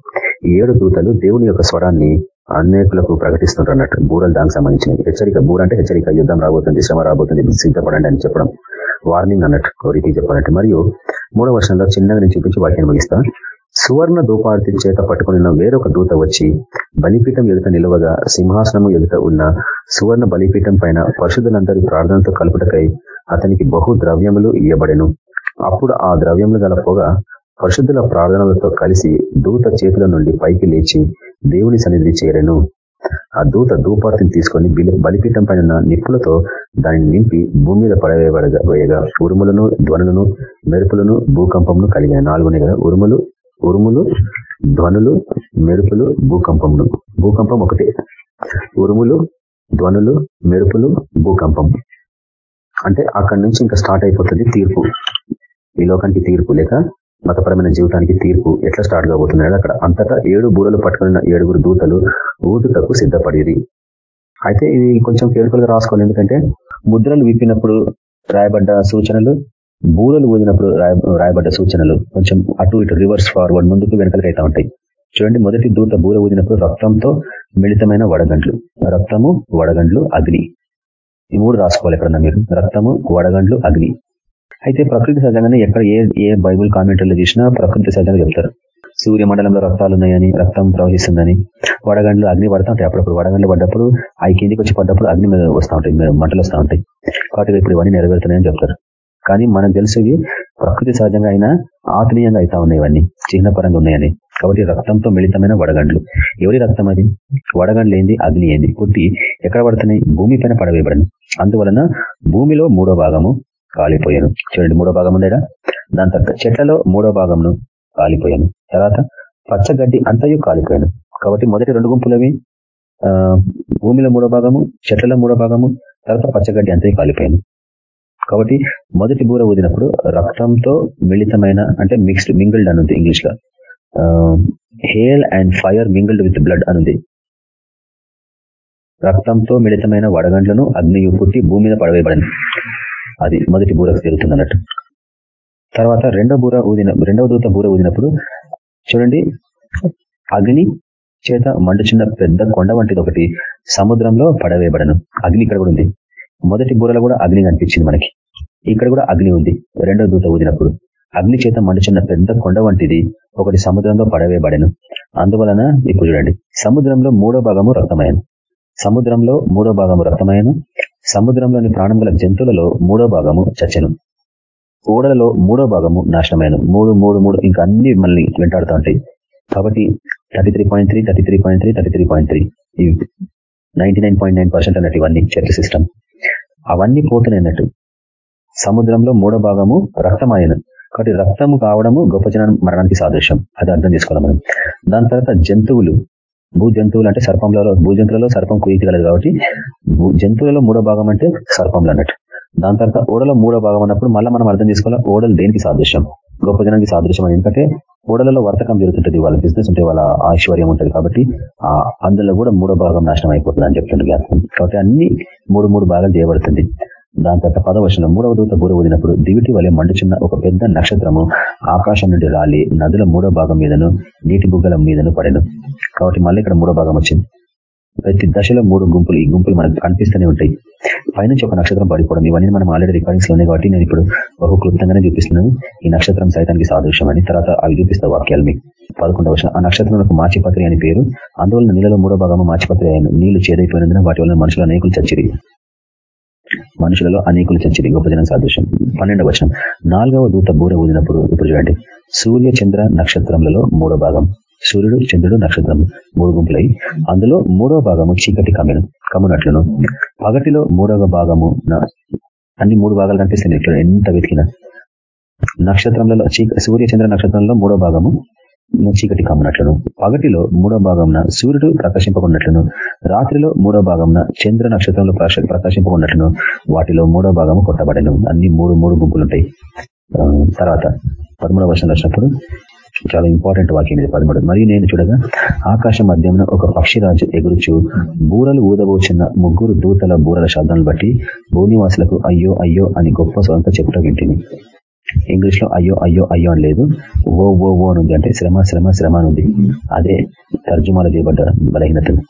ఏడు దూతలు దేవుని యొక్క స్వరాన్ని అనేకులకు ప్రకటిస్తుంటారు అన్నట్టు. బూరలు దానికి సంబంధించినవి. హెచ్చరిక బూర అంటే హెచ్చరిక యుద్ధం రాబోతుంది శ్రమ రాబోతుంది సిద్ధపడండి అని చెప్పడం. వార్నింగ్ అన్నట్టు కోరిక చెప్పాలంటే. మరియు మూడవ వర్షంలో చిన్నగా నేను చూపించి వాక్యం ముగిస్తా. సువర్ణ దూపార్తి చేత పట్టుకుని వేరొక దూత వచ్చి బలిపీఠం ఎదుట నిలువగా సింహాసనము ఎదుట ఉన్న సువర్ణ బలిపీఠం పైన పరిశుద్ధులందరి ప్రార్థనతో కలుపుటకై అతనికి బహు ద్రవ్యములు ఇవ్వబడెను అప్పుడు ఆ ద్రవ్యములు గల పొగ పరిశుద్ధుల ప్రార్థనలతో కలిసి దూత చేతుల నుండి పైకి లేచి దేవుని సన్నిధి చేరెను. ఆ దూత ధూపార్తిని తీసుకొని బలిపీఠం పైన నిప్పులతో దానిని నింపి భూమి మీద పడవేయగా ఉరుములను ధ్వనులను మెరుపులను భూకంపమును కలిగిన నాలుగునే కదా ఉరుములు ఉరుములు ధ్వనులు మెరుపులు భూకంపములు భూకంపం ఒకటే. ఉరుములు ధ్వనులు మెరుపులు భూకంపం. అంటే అక్కడి నుంచి ఇంకా స్టార్ట్ అయిపోతుంది తీర్పు. ఈ లోకానికి తీర్పు. లేక మతపరమైన జీవితానికి తీర్పు ఎట్లా స్టార్ట్ కాబోతున్నాడు అక్కడ. అంతటా ఏడు బూరలు పట్టుకున్న ఏడుగురు దూతలు ఊదుటకు సిద్ధపడేది అయితే ఇది కొంచెం కేర్ఫుల్గా రాసుకోవాలి. ఎందుకంటే ముద్రలు విప్పినప్పుడు రాయబడ్డ సూచనలు బూరలు ఊదినప్పుడు రాయబడ్డ సూచనలు కొంచెం అటు ఇటు రివర్స్ ఫార్వర్డ్ ముందుకు వెనకలకి అయితే ఉంటాయి. చూడండి మొదటి దూత బూర ఊదినప్పుడు రక్తంతో మిళితమైన వడగండ్లు. రక్తము వడగండ్లు అగ్ని. ఈ మూడు రాసుకోవాలి ఎక్కడన్నా మీరు. రక్తము వడగండ్లు అగ్ని. అయితే ప్రకృతి సహజంగానే ఎక్కడ ఏ ఏ బైబుల్ కామెంటర్లు చూసినా ప్రకృతి సహజంగా చెప్తారు సూర్యమండలంలో రక్తాలు ఉన్నాయని రక్తం ప్రవహిస్తుందని. వడగండ్లు అగ్ని పడతా ఉంటాయి అప్పుడప్పుడు. వడగండ్లు పడ్డప్పుడు అవి కిందికి వచ్చి పడ్డప్పుడు అగ్ని మీద వస్తూ ఉంటాయి మంటలు వస్తూ ఉంటాయి. కాబట్టి ఇప్పుడు ఇవన్నీ నెరవేరుతున్నాయని చెప్తారు. కానీ మనకు తెలిసేవి ప్రకృతి సహజంగా అయినా ఆత్మీయంగా అవుతా ఉన్నాయి ఇవన్నీ. చిహ్నపరంగా ఉన్నాయని. కాబట్టి రక్తంతో మిళితమైన వడగండ్లు. ఎవరి రక్తం అది? వడగండ్లు ఏంది? అగ్ని ఏంది? కొద్ది ఎక్కడ పడుతున్నాయి? భూమి పైన పడవేయబడను అందువలన భూమిలో మూడో భాగము కాలిపోయాను. చూడండి మూడో భాగం ఉండేడా దాని తర్వాత చెట్లలో మూడో భాగంను కాలిపోయాను. తర్వాత పచ్చగడ్డి అంతయు కాలిపోయాను. కాబట్టి మొదటి రెండు గుంపులవి భూమిలో మూడో భాగము చెట్లలో మూడో భాగము తర్వాత పచ్చగడ్డి అంతయు కాలిపోయాను. కాబట్టి మొదటి బూర ఊదినప్పుడు రక్తంతో మిళితమైన అంటే మిక్స్డ్ మింగిల్డ్ అనుంది ఇంగ్లీష్లో. Hail and fire mingled with blood అనుంది రక్తంతో మిళితమైన వడగండ్లను అగ్నియు పుట్టి భూమి మీద పడవేయబడింది. అది మొదటి బూర జరుగుతుంది అన్నట్టు తర్వాత రెండో బూర ఊదిన రెండవ దూత బూర ఊదినప్పుడు చూడండి అగ్ని చేత మండుచున్న పెద్ద కొండ వంటిది ఒకటి సముద్రంలో పడవేయబడను. అగ్ని ఇక్కడ కూడా ఉంది. మొదటి బూరలో కూడా అగ్ని కనిపించింది మనకి. ఇక్కడ కూడా అగ్ని ఉంది. రెండో దూత ఊదినప్పుడు అగ్ని చేత మండుచున్న పెద్ద కొండ వంటిది ఒకటి సముద్రంలో పడవేయబడను. అందువలన ఇప్పుడు చూడండి సముద్రంలో మూడో భాగము రక్తమయను. సముద్రంలో మూడో భాగము రక్తమయను. సముద్రంలోని ప్రాణముల జంతువులలో మూడో భాగము చచ్చను. ఓడలలో మూడో భాగము నాశనమైన మూడు మూడు మూడు ఇంకా అన్ని మళ్ళీ వెంటాడుతూ ఉంటాయి. కాబట్టి thirty three point three thirty three point three thirty three point three ఇవి ninety nine point nine percent అన్నట్టు ఇవన్నీ చర్చ సిస్టమ్ అవన్నీ పోతున్నాయన్నట్టు సముద్రంలో మూడో భాగము రక్తమాయన. కాబట్టి రక్తము కావడము గొప్ప జనం మరణానికి సాదృశ్యం. అది అర్థం చేసుకోవాలి మనం. దాని తర్వాత జంతువులు. భూ జంతువులు అంటే సర్పంలలో భూ జంతువులలో సర్పం కుయగలదు కాబట్టి జంతువులలో మూడో భాగం అంటే సర్పంలు అన్నట్టు. దాని తర్వాత ఓడలో మూడో భాగం అన్నప్పుడు మళ్ళీ మనం అర్థం చేసుకోవాలి ఓడలు దేనికి సాదృశ్యం? గొప్ప జనానికి సాదృశ్యం అని. ఎందుకంటే ఓడలలో వర్తకం జరుగుతుంటుంది వాళ్ళ బిజినెస్ ఉంటే వాళ్ళ ఐశ్వర్యం ఉంటుంది కాబట్టి ఆ అందులో కూడా మూడో భాగం నాశనం అయిపోతుంది అని చెప్తుంది కాబట్టి అన్ని మూడు మూడు భాగాలు చేయబడుతుంది. దాని తర్వాత పదవచనం మూడవ దూత బూర దివిటి వలె మండుచున్న ఒక పెద్ద నక్షత్రము ఆకాశం నుండి రాలి నదుల మూడో భాగం మీదను నీటి బుగ్గల మీదను పడను. కాబట్టి మళ్ళీ ఇక్కడ మూడో భాగం వచ్చింది. ప్రతి దశలో మూడు గుంపులు ఈ గుంపులు మనకు కనిపిస్తూనే ఉంటాయి. పైనుంచి ఒక నక్షత్రం పడిపోవడం ఇవన్నీ మనం ఆల్రెడీ రికార్డింగ్స్లోనే కాబట్టి నేను ఇప్పుడు బహు క్లుప్తంగానే చూపిస్తున్నాను. ఈ నక్షత్రం సైతానికి సాదృశ్యం అని తర్వాత అవి చూపిస్తా వాక్యాలు మీకు. పదకొండవ వర్షం ఆ నక్షత్రంలో మాచిపత్రి అని పేరు. అందువల్ల నీళ్ళలో మూడో భాగము మాచిపత్రి అయిన నీళ్ళు చేదైపోయినందున వాటి వల్ల మనుషులు అనేకులు చచ్చిరి. మనుషులలో అనేకులు చచ్చింది గొప్ప జనం సాదృశ్యం. పన్నెండవ వచనం. నాలుగవ దూత బూర ఊదినప్పుడు ఇప్పుడు చూడండి. సూర్య చంద్ర నక్షత్రములలో మూడో భాగం. సూర్యుడు చంద్రుడు నక్షత్రం మూడు గుంపులై. అందులో మూడో భాగము చీకటి కమ్మిన కమ్మునట్లును. పగటిలో మూడవ భాగము అన్ని మూడు భాగాలు కనిపిస్తుంది ఇక్కడ ఎంత వెతికినా. నక్షత్రంలో సూర్య చంద్ర నక్షత్రంలో మూడో భాగము చీకటి కమ్మునట్లును పగటిలో మూడో భాగంన సూర్యుడు ప్రకాశింపకున్నట్లును రాత్రిలో మూడో భాగంన చంద్ర నక్షత్రంలో ప్రకాశింపకున్నట్లును వాటిలో మూడో భాగము కొట్టబడను. అన్ని మూడు మూడు గుంపులు ఉంటాయి తర్వాత పదమూడవ వర్షం వచ్చినప్పుడు చాలా ఇంపార్టెంట్ వాక్యం ఇది పదమూడు. మరియు నేను చూడగా ఆకాశ మధ్యమున ఒక పక్షిరాజు ఎగురుచు బూరలు ఊదబోచున్న ముగ్గురు దూతల బూరల శబ్దాలను బట్టి భూనివాసులకు అయ్యో అయ్యో అని గొప్ప స్వంత చెప్తూ వింటిని. ఇంగ్లీష్లో అయ్యో అయ్యో అయ్యో అని లేదు. ఓ ఓ ఓ అని ఉంది అంటే శ్రమ శ్రమ శ్రమ అని ఉంది. అదే తర్జుమాలు చేయబడ్డ బలహీనతలు.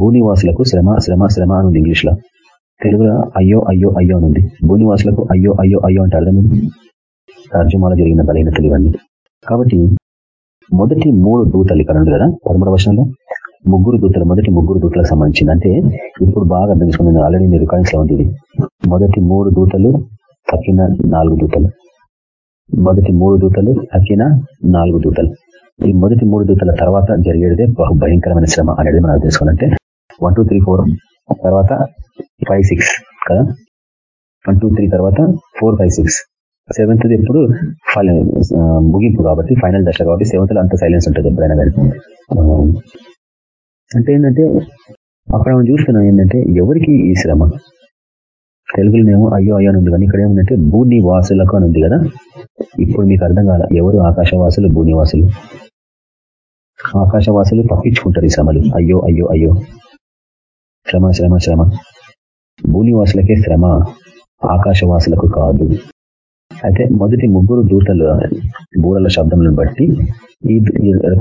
భూనివాసులకు శ్రమ శ్రమ శ్రమ అని ఉంది ఇంగ్లీష్లో. తెలుగులో అయ్యో అయ్యో అయ్యో అని ఉంది. భూనివాసులకు అయ్యో అయ్యో అయ్యో అంటే అర్థం తర్జుమాలు జరిగిన బలహీనతలు ఇవన్నీ. కాబట్టి మొదటి మూడు దూతలు ఇక్కడ ఉంది కదా పదమూడు వర్షంలో ముగ్గురు దూతలు మొదటి ముగ్గురు దూతలకు సంబంధించింది. అంటే ఇప్పుడు బాగా అర్థం చేసుకున్నాను ఆల్రెడీ మీరు రికార్డింగ్స్లో ఉంది మొదటి మూడు దూతలు అకిన నాలుగు దూతలు. మొదటి మూడు దూతలు అకిన నాలుగు దూతలు. ఈ మొదటి మూడు దూతల తర్వాత జరిగేదే బహు భయంకరమైన శ్రమ అనేది మనం తెలుసుకోవాలంటే వన్ టూ త్రీ ఫోర్ తర్వాత ఫైవ్ సిక్స్ కదా? వన్ టూ త్రీ తర్వాత ఫోర్ ఫైవ్ సిక్స్ సెవెంత్ ఎప్పుడు ముగింపు కాబట్టి ఫైనల్ దశ కాబట్టి సెవెంత్ అంత సైలెన్స్ ఉంటుంది ఎప్పుడైనా కానీ. అంటే ఏంటంటే అక్కడ మనం చూస్తున్నాం ఏంటంటే ఎవరికి ఈ శ్రమ? తెలుగులోనేమో అయ్యో అయ్యో అని ఉంది. కానీ ఇక్కడ ఏముందంటే భూనివాసులకు అని ఉంది కదా? ఇప్పుడు మీకు అర్థం కాల ఎవరు ఆకాశవాసులు భూనివాసులు? ఆకాశవాసులు తప్పించుకుంటారు ఈ శ్రమలు. అయ్యో అయ్యో అయ్యో. శ్రమ శ్రమ శ్రమ. భూనివాసులకే శ్రమ ఆకాశవాసులకు కాదు. అయితే మొదటి ముగ్గురు దూతలు బూరల శబ్దములను బట్టి ఈ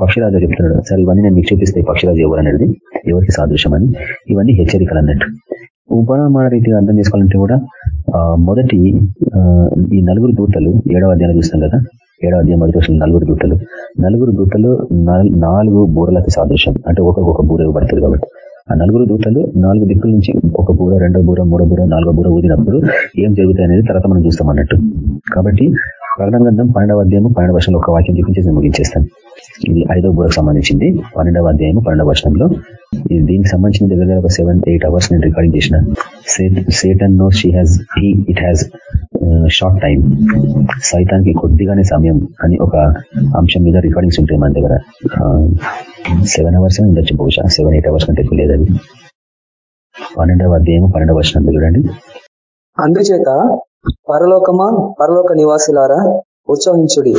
పక్షిరాజు చెప్తున్నాడు సరే ఇవన్నీ నేను మీకు చూపిస్తే పక్షిరాజు ఎవరు అనేది? ఎవరికి సాదృశ్యం అని ఇవన్నీ హెచ్చరికలు అన్నట్టు. ఉపనామాన రీతిగా అర్థం చేసుకోవాలంటే కూడా మొదటి ఈ నలుగురు దూతలు ఏడవ అధ్యాయం చూస్తాం కదా ఏడవ అధ్యాయం మొదటి వచ్చిన నలుగురు దూతలు. నలుగురు దూతలు నాలుగు బూరలకి సాదృశ్యం. అంటే ఒక్కొక్క బూర ఇవ్వబడుతుంది కాబట్టి. ఆ నలుగురు దూతలు నాలుగు దిక్కుల నుంచి ఒక బూర రెండో బూర మూడో బూర నాలుగో బూర ఊదినప్పుడు ఏం జరుగుతాయి అనేది తర్వాత మనం చూస్తాం అన్నట్టు. కాబట్టి ప్రకటన గ్రంథం పన్నెండవ అధ్యాయం పన్నెండవ వర్షంలో ఒక వాక్యం చూపించేసి ముగించేస్తాను. ఇది ఐదో బూరకు సంబంధించింది. పన్నెండవ అధ్యాయం పన్నెండవ వర్షంలో దీనికి సంబంధించిన దగ్గర ఒక సెవెన్ ఎయిట్ అవర్స్ నేను రికార్డింగ్ చేసిన. Satan know she has he it has short time సైతానికి కొద్దిగానే సమయం అని ఒక అంశం మీద రికార్డింగ్స్ ఉంటాయి మన దగ్గర. సెవెన్ అవర్స్ ఉండొచ్చు బహుశా. సెవెన్ ఎయిట్ అవర్స్ కంటే ఎక్కువ లేదు అది. పన్నెండవ అధ్యాయం పన్నెండవ వర్షం చూడండి. అందుచేత పరలోకమా? పరలోక నివాసులారా ఉత్సహించుడి.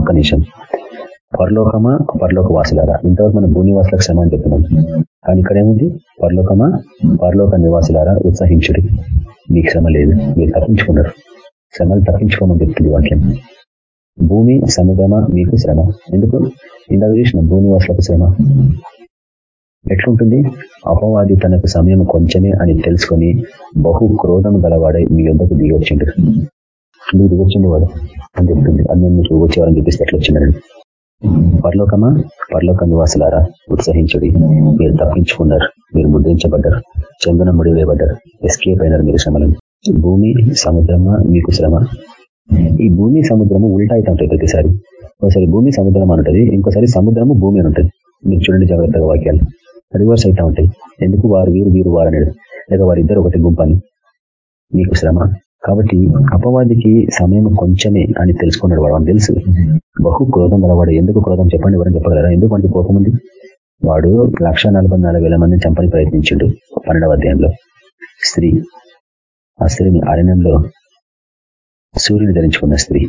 ఒక నిమిషం. పరలోకమా పరలోక వాసులారా ఇంతవరకు మనం భూనివాసులకు శ్రమ అని చెప్తున్నాం. కానీ ఇక్కడ ఏముంది పరలోకమా పరలోక నివాసులారా? ఉత్సహించుడి. మీకు శ్రమ లేదు. మీరు తప్పించుకున్నారు. శ్రమలు తప్పించుకోమని చెప్తుంది వాక్యం. భూమి సముద్రమా? మీకు శ్రమ. ఎందుకు? ఇందాక చూసిన భూనివాసులకు శ్రమ. ఎట్లుంటుంది? అపవాది తనకు సమయం కొంచెమే అని తెలుసుకొని బహు క్రోధం గలవాడే మీ యొద్దకు దిగి వచ్చిండు. నువ్వు దిగొచ్చిండు వాడు అని చెప్తుంది. అది నేను మీకు వచ్చేవారని చూపిస్తే ఎట్లా వచ్చిందని పరలోకమా? పరలోక నివాసులారా ఉత్సహించుడి. మీరు తప్పించుకున్నారు మీరు ముద్రించబడ్డారు చందన ముడి వేయబడ్డారు ఎస్కేప్ అయినారు మీరు శ్రమలను. భూమి సముద్రమా? మీకు శ్రమ? ఈ భూమి సముద్రము ఉల్టా అయితే ప్రతిసారి. ఒకసారి భూమి సముద్రం అంటది ఇంకోసారి సముద్రము భూమి అని ఉంటుంది. మీరు చూడండి జాగ్రత్తగా వాక్యాలు. రివర్స్ అవుతా ఉంటాయి. ఎందుకు వారు వీరు వీరు వారు అనేది లేక వారిద్దరు ఒకటి గుంపని. మీకు శ్రమ? కాబట్టి అపవాదికి సమయం కొంచెమే అని తెలుసుకున్నాడు వాడు తెలుసు. బహు క్రోధం గలవాడు. ఎందుకు క్రోధం? చెప్పండి ఎవరైనా చెప్పగలరా? ఎందుకు మంచి కోపం ఉంది? వాడు లక్ష మందిని చంపని ప్రయత్నించిండు పన్నెండవ అధ్యాయంలో. స్త్రీ ఆ స్త్రీని అరణ్యంలో సూర్యుని ధరించుకున్న స్త్రీ.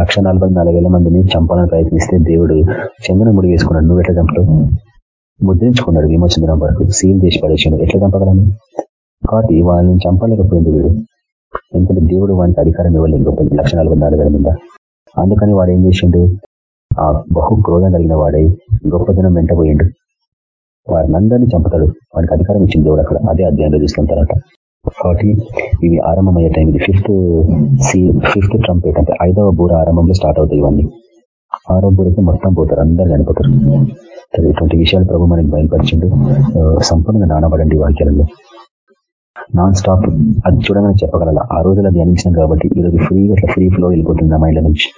లక్ష మందిని చంపాలని ప్రయత్నిస్తే దేవుడు చందన ముడి వేసుకున్నాడు. నువ్వు ఎట్లా చంపుతావు? ముద్రించుకున్నాడు విమోచన వరకు. సీల్ చేసి పడేసాడు. ఎట్లా చంపగలను? కాబట్టి వాళ్ళని చంపలేకపోయింది వీడు. ఎందుకంటే దేవుడు వానికి అధికారం ఇవ్వలేదు. గొప్ప లక్ష నలభై నాలుగు మీద. అందుకని వాడు ఏం చేసిండు? ఆ బహు క్రోధం కలిగిన వాడై గొప్ప జనం వెంటబోయిండు వారిని అందరినీ చంపుతాడు. వాడికి అధికారం ఇచ్చింది దేవుడు అక్కడ. అదే అధ్యాయంలో చూసుకున్న తర్వాత. కాబట్టి ఇవి ఆరంభమయ్యే టైం ఇది. ఫిఫ్త్ సి ఫిఫ్త్ ట్రంపేట్ అంటే ఐదవ బూర ఆరంభంలో స్టార్ట్ అవుతాయి ఇవన్నీ. ఆరో బూరకి మొత్తం పోతారు. అందరు చనిపోతారు. ఇటువంటి విషయాలు ప్రభు మనకి బయలుపరిచిండు. సంపూర్ణంగా నానబడండి వాక్యాలలో. నాన్ స్టాప్ అది చూడమని చెప్పగల ఆ రోజులు ధ్యానించినాం కాబట్టి ఈరోజు ఫ్రీగా ఇట్లా ఫ్రీ ఫ్లో వెళ్ళిపోతుంది మైండ్ నుంచి.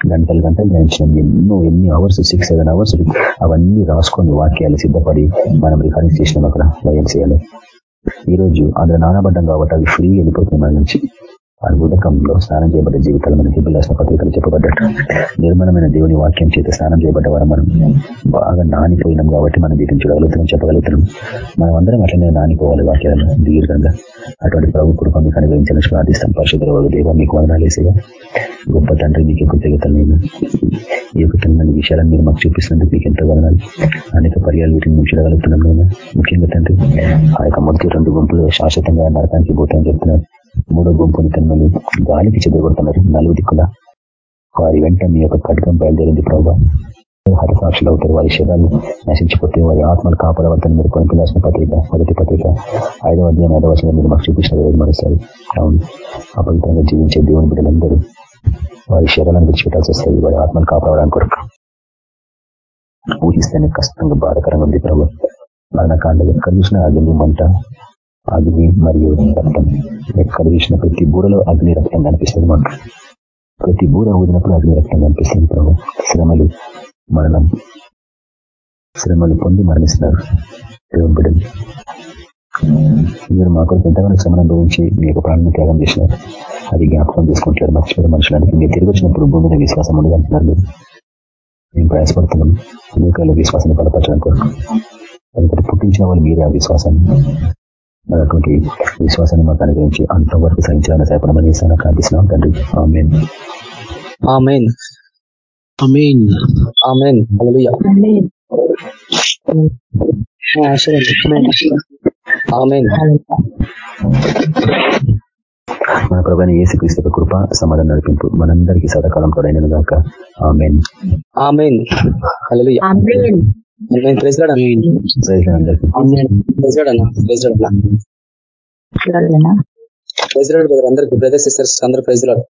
గంటలు గంటలు ధ్యానించినాం. ఎన్నో ఎన్ని అవర్స్ సిక్స్ సెవెన్ అవర్స్ అవన్నీ రాసుకొని వాక్యాలు సిద్ధపడి మనం రికార్డింగ్ చేసినాం అక్కడ. భయం చేయాలి ఈ రోజు అందులో నానబడ్డం కాబట్టి అవి ఫ్రీ వెళ్ళిపోతుంది మన నుంచి. ఆ ఉదకంలో స్నానం చేయబడ్డ జీవితాలు మన బిల్లాసిన పత్రికలు చెప్పబడ్డట్టు నిర్మలమైన దేవుని వాక్యం చేత స్నానం చేయబడ్డ వారు మనం బాగా నానిపోయినాం కాబట్టి మనం దీన్ని చూడగలుగుతున్నాం చెప్పగలుగుతున్నాం. మనం అందరం అట్లనే నానిపోవాలి వాక్యాలను దీర్ఘంగా. అటువంటి ప్రభు కృప మీకు ప్రార్థిస్తాం. పరిశుద్ధ దేవ మీకు వదనాలేసేగా గొప్ప తండ్రి మీకు కృతజ్ఞతలు నేను. ఈ యొక్క తెలియని విషయాలను మీరు మాకు చూపిస్తున్నందుకు మీకు ఎంతో వదనాలు. అనేక పర్యాలు వీటిని మేము చూడగలుగుతున్నాం నేను. ముఖ్యంగా తండ్రి ఆ యొక్క మొదటి రెండు గుంపులు శాశ్వతంగా నరకానికి పోతాయని చెప్తున్నారు మూడో గుంపుని కన్నులు గాలికి చెదగొడుతున్నారు నలుగు దిక్కుల వారి వెంట మీ యొక్క ఖడ్గం బయలుదేరింది ప్రభావ హతసాక్షులు అవుతారు. వారి శరీరాలు నశించిపోతే వారి ఆత్మలు కాపాడవద్దని మీరు కొన్ని కొనుక్కులాసిన పత్రిక మొదటి పత్రిక ఐదవ అధ్యాయం ఐదవ వచ్చిన మీరు మాకు చూపించిన రోజు మరోసారి అవును. అపవిత్రంగా జీవించే దేవుని బిడ్డలందరూ వారి శరీరాలను విడిచిపెట్టాల్సి వస్తుంది. వారి ఆత్మలు కాపాడడానికి కొరకు. ఊహిస్తేనే కష్టంగా బాధకరంగా ఉంది ప్రభు. మరణకాండ ఎక్కడ చూసినా అగ్ని మంట అగ్ని మరియు రక్తం. ఎక్కడ చూసిన ప్రతి బూరలో అగ్ని రక్తం కనిపిస్తుంది మనకు. ప్రతి బూర ఊదినప్పుడు అగ్ని రక్తం కనిపిస్తుంది ప్రభు. శ్రమలు మరణం. శ్రమలు పొంది మరణిస్తున్నారు దేవుని బిడ్డలు. మీరు మా కొరకు ఎంతగానో శ్రమను అనుభవించి మీ యొక్క ప్రాణాన్ని త్యాగం చేసినారు. అది జ్ఞాపకం తీసుకుంటారు మర్చిపోయిన మనుషులకి మీరు తిరిగి వచ్చినప్పుడు భూమి మీద విశ్వాసం ఉండదు అంటున్నారు. మేము ప్రయాసపడుతున్నాం. అనేకాల విశ్వాసాన్ని బలపరచడం కొరకు. ఎందుకంటే పుట్టించిన వాళ్ళు మీరే ఆ విశ్వాసాన్ని. అటువంటి విశ్వాసాన్ని మాకు అనుగ్రహించి అంతవరకు సహించాలని సహాయపడమని ఇస్తాను ప్రార్థిస్తున్నాం. తండ్రి amen. Amen. Amen. Amen. Amen. మన ప్రభాని ఏసుక్రీస్తు యొక్క కృప సమాధానం నడిపింపు మనందరికీ సదాకాలం తోడైనది కాక amen. Amen. Hallelujah. Amen. Praise అన్న ప్రైజ్ అందరికీ ప్రైజ్ లార్డ్ అన్న ప్రైజ్ లార్డ్ అన్న ప్రైజ్ లార్డ్ బ్రదర్ అందరికి బ్రదర్స్ సిస్టర్స్ అందరూ ప్రైజ్ లార్డ్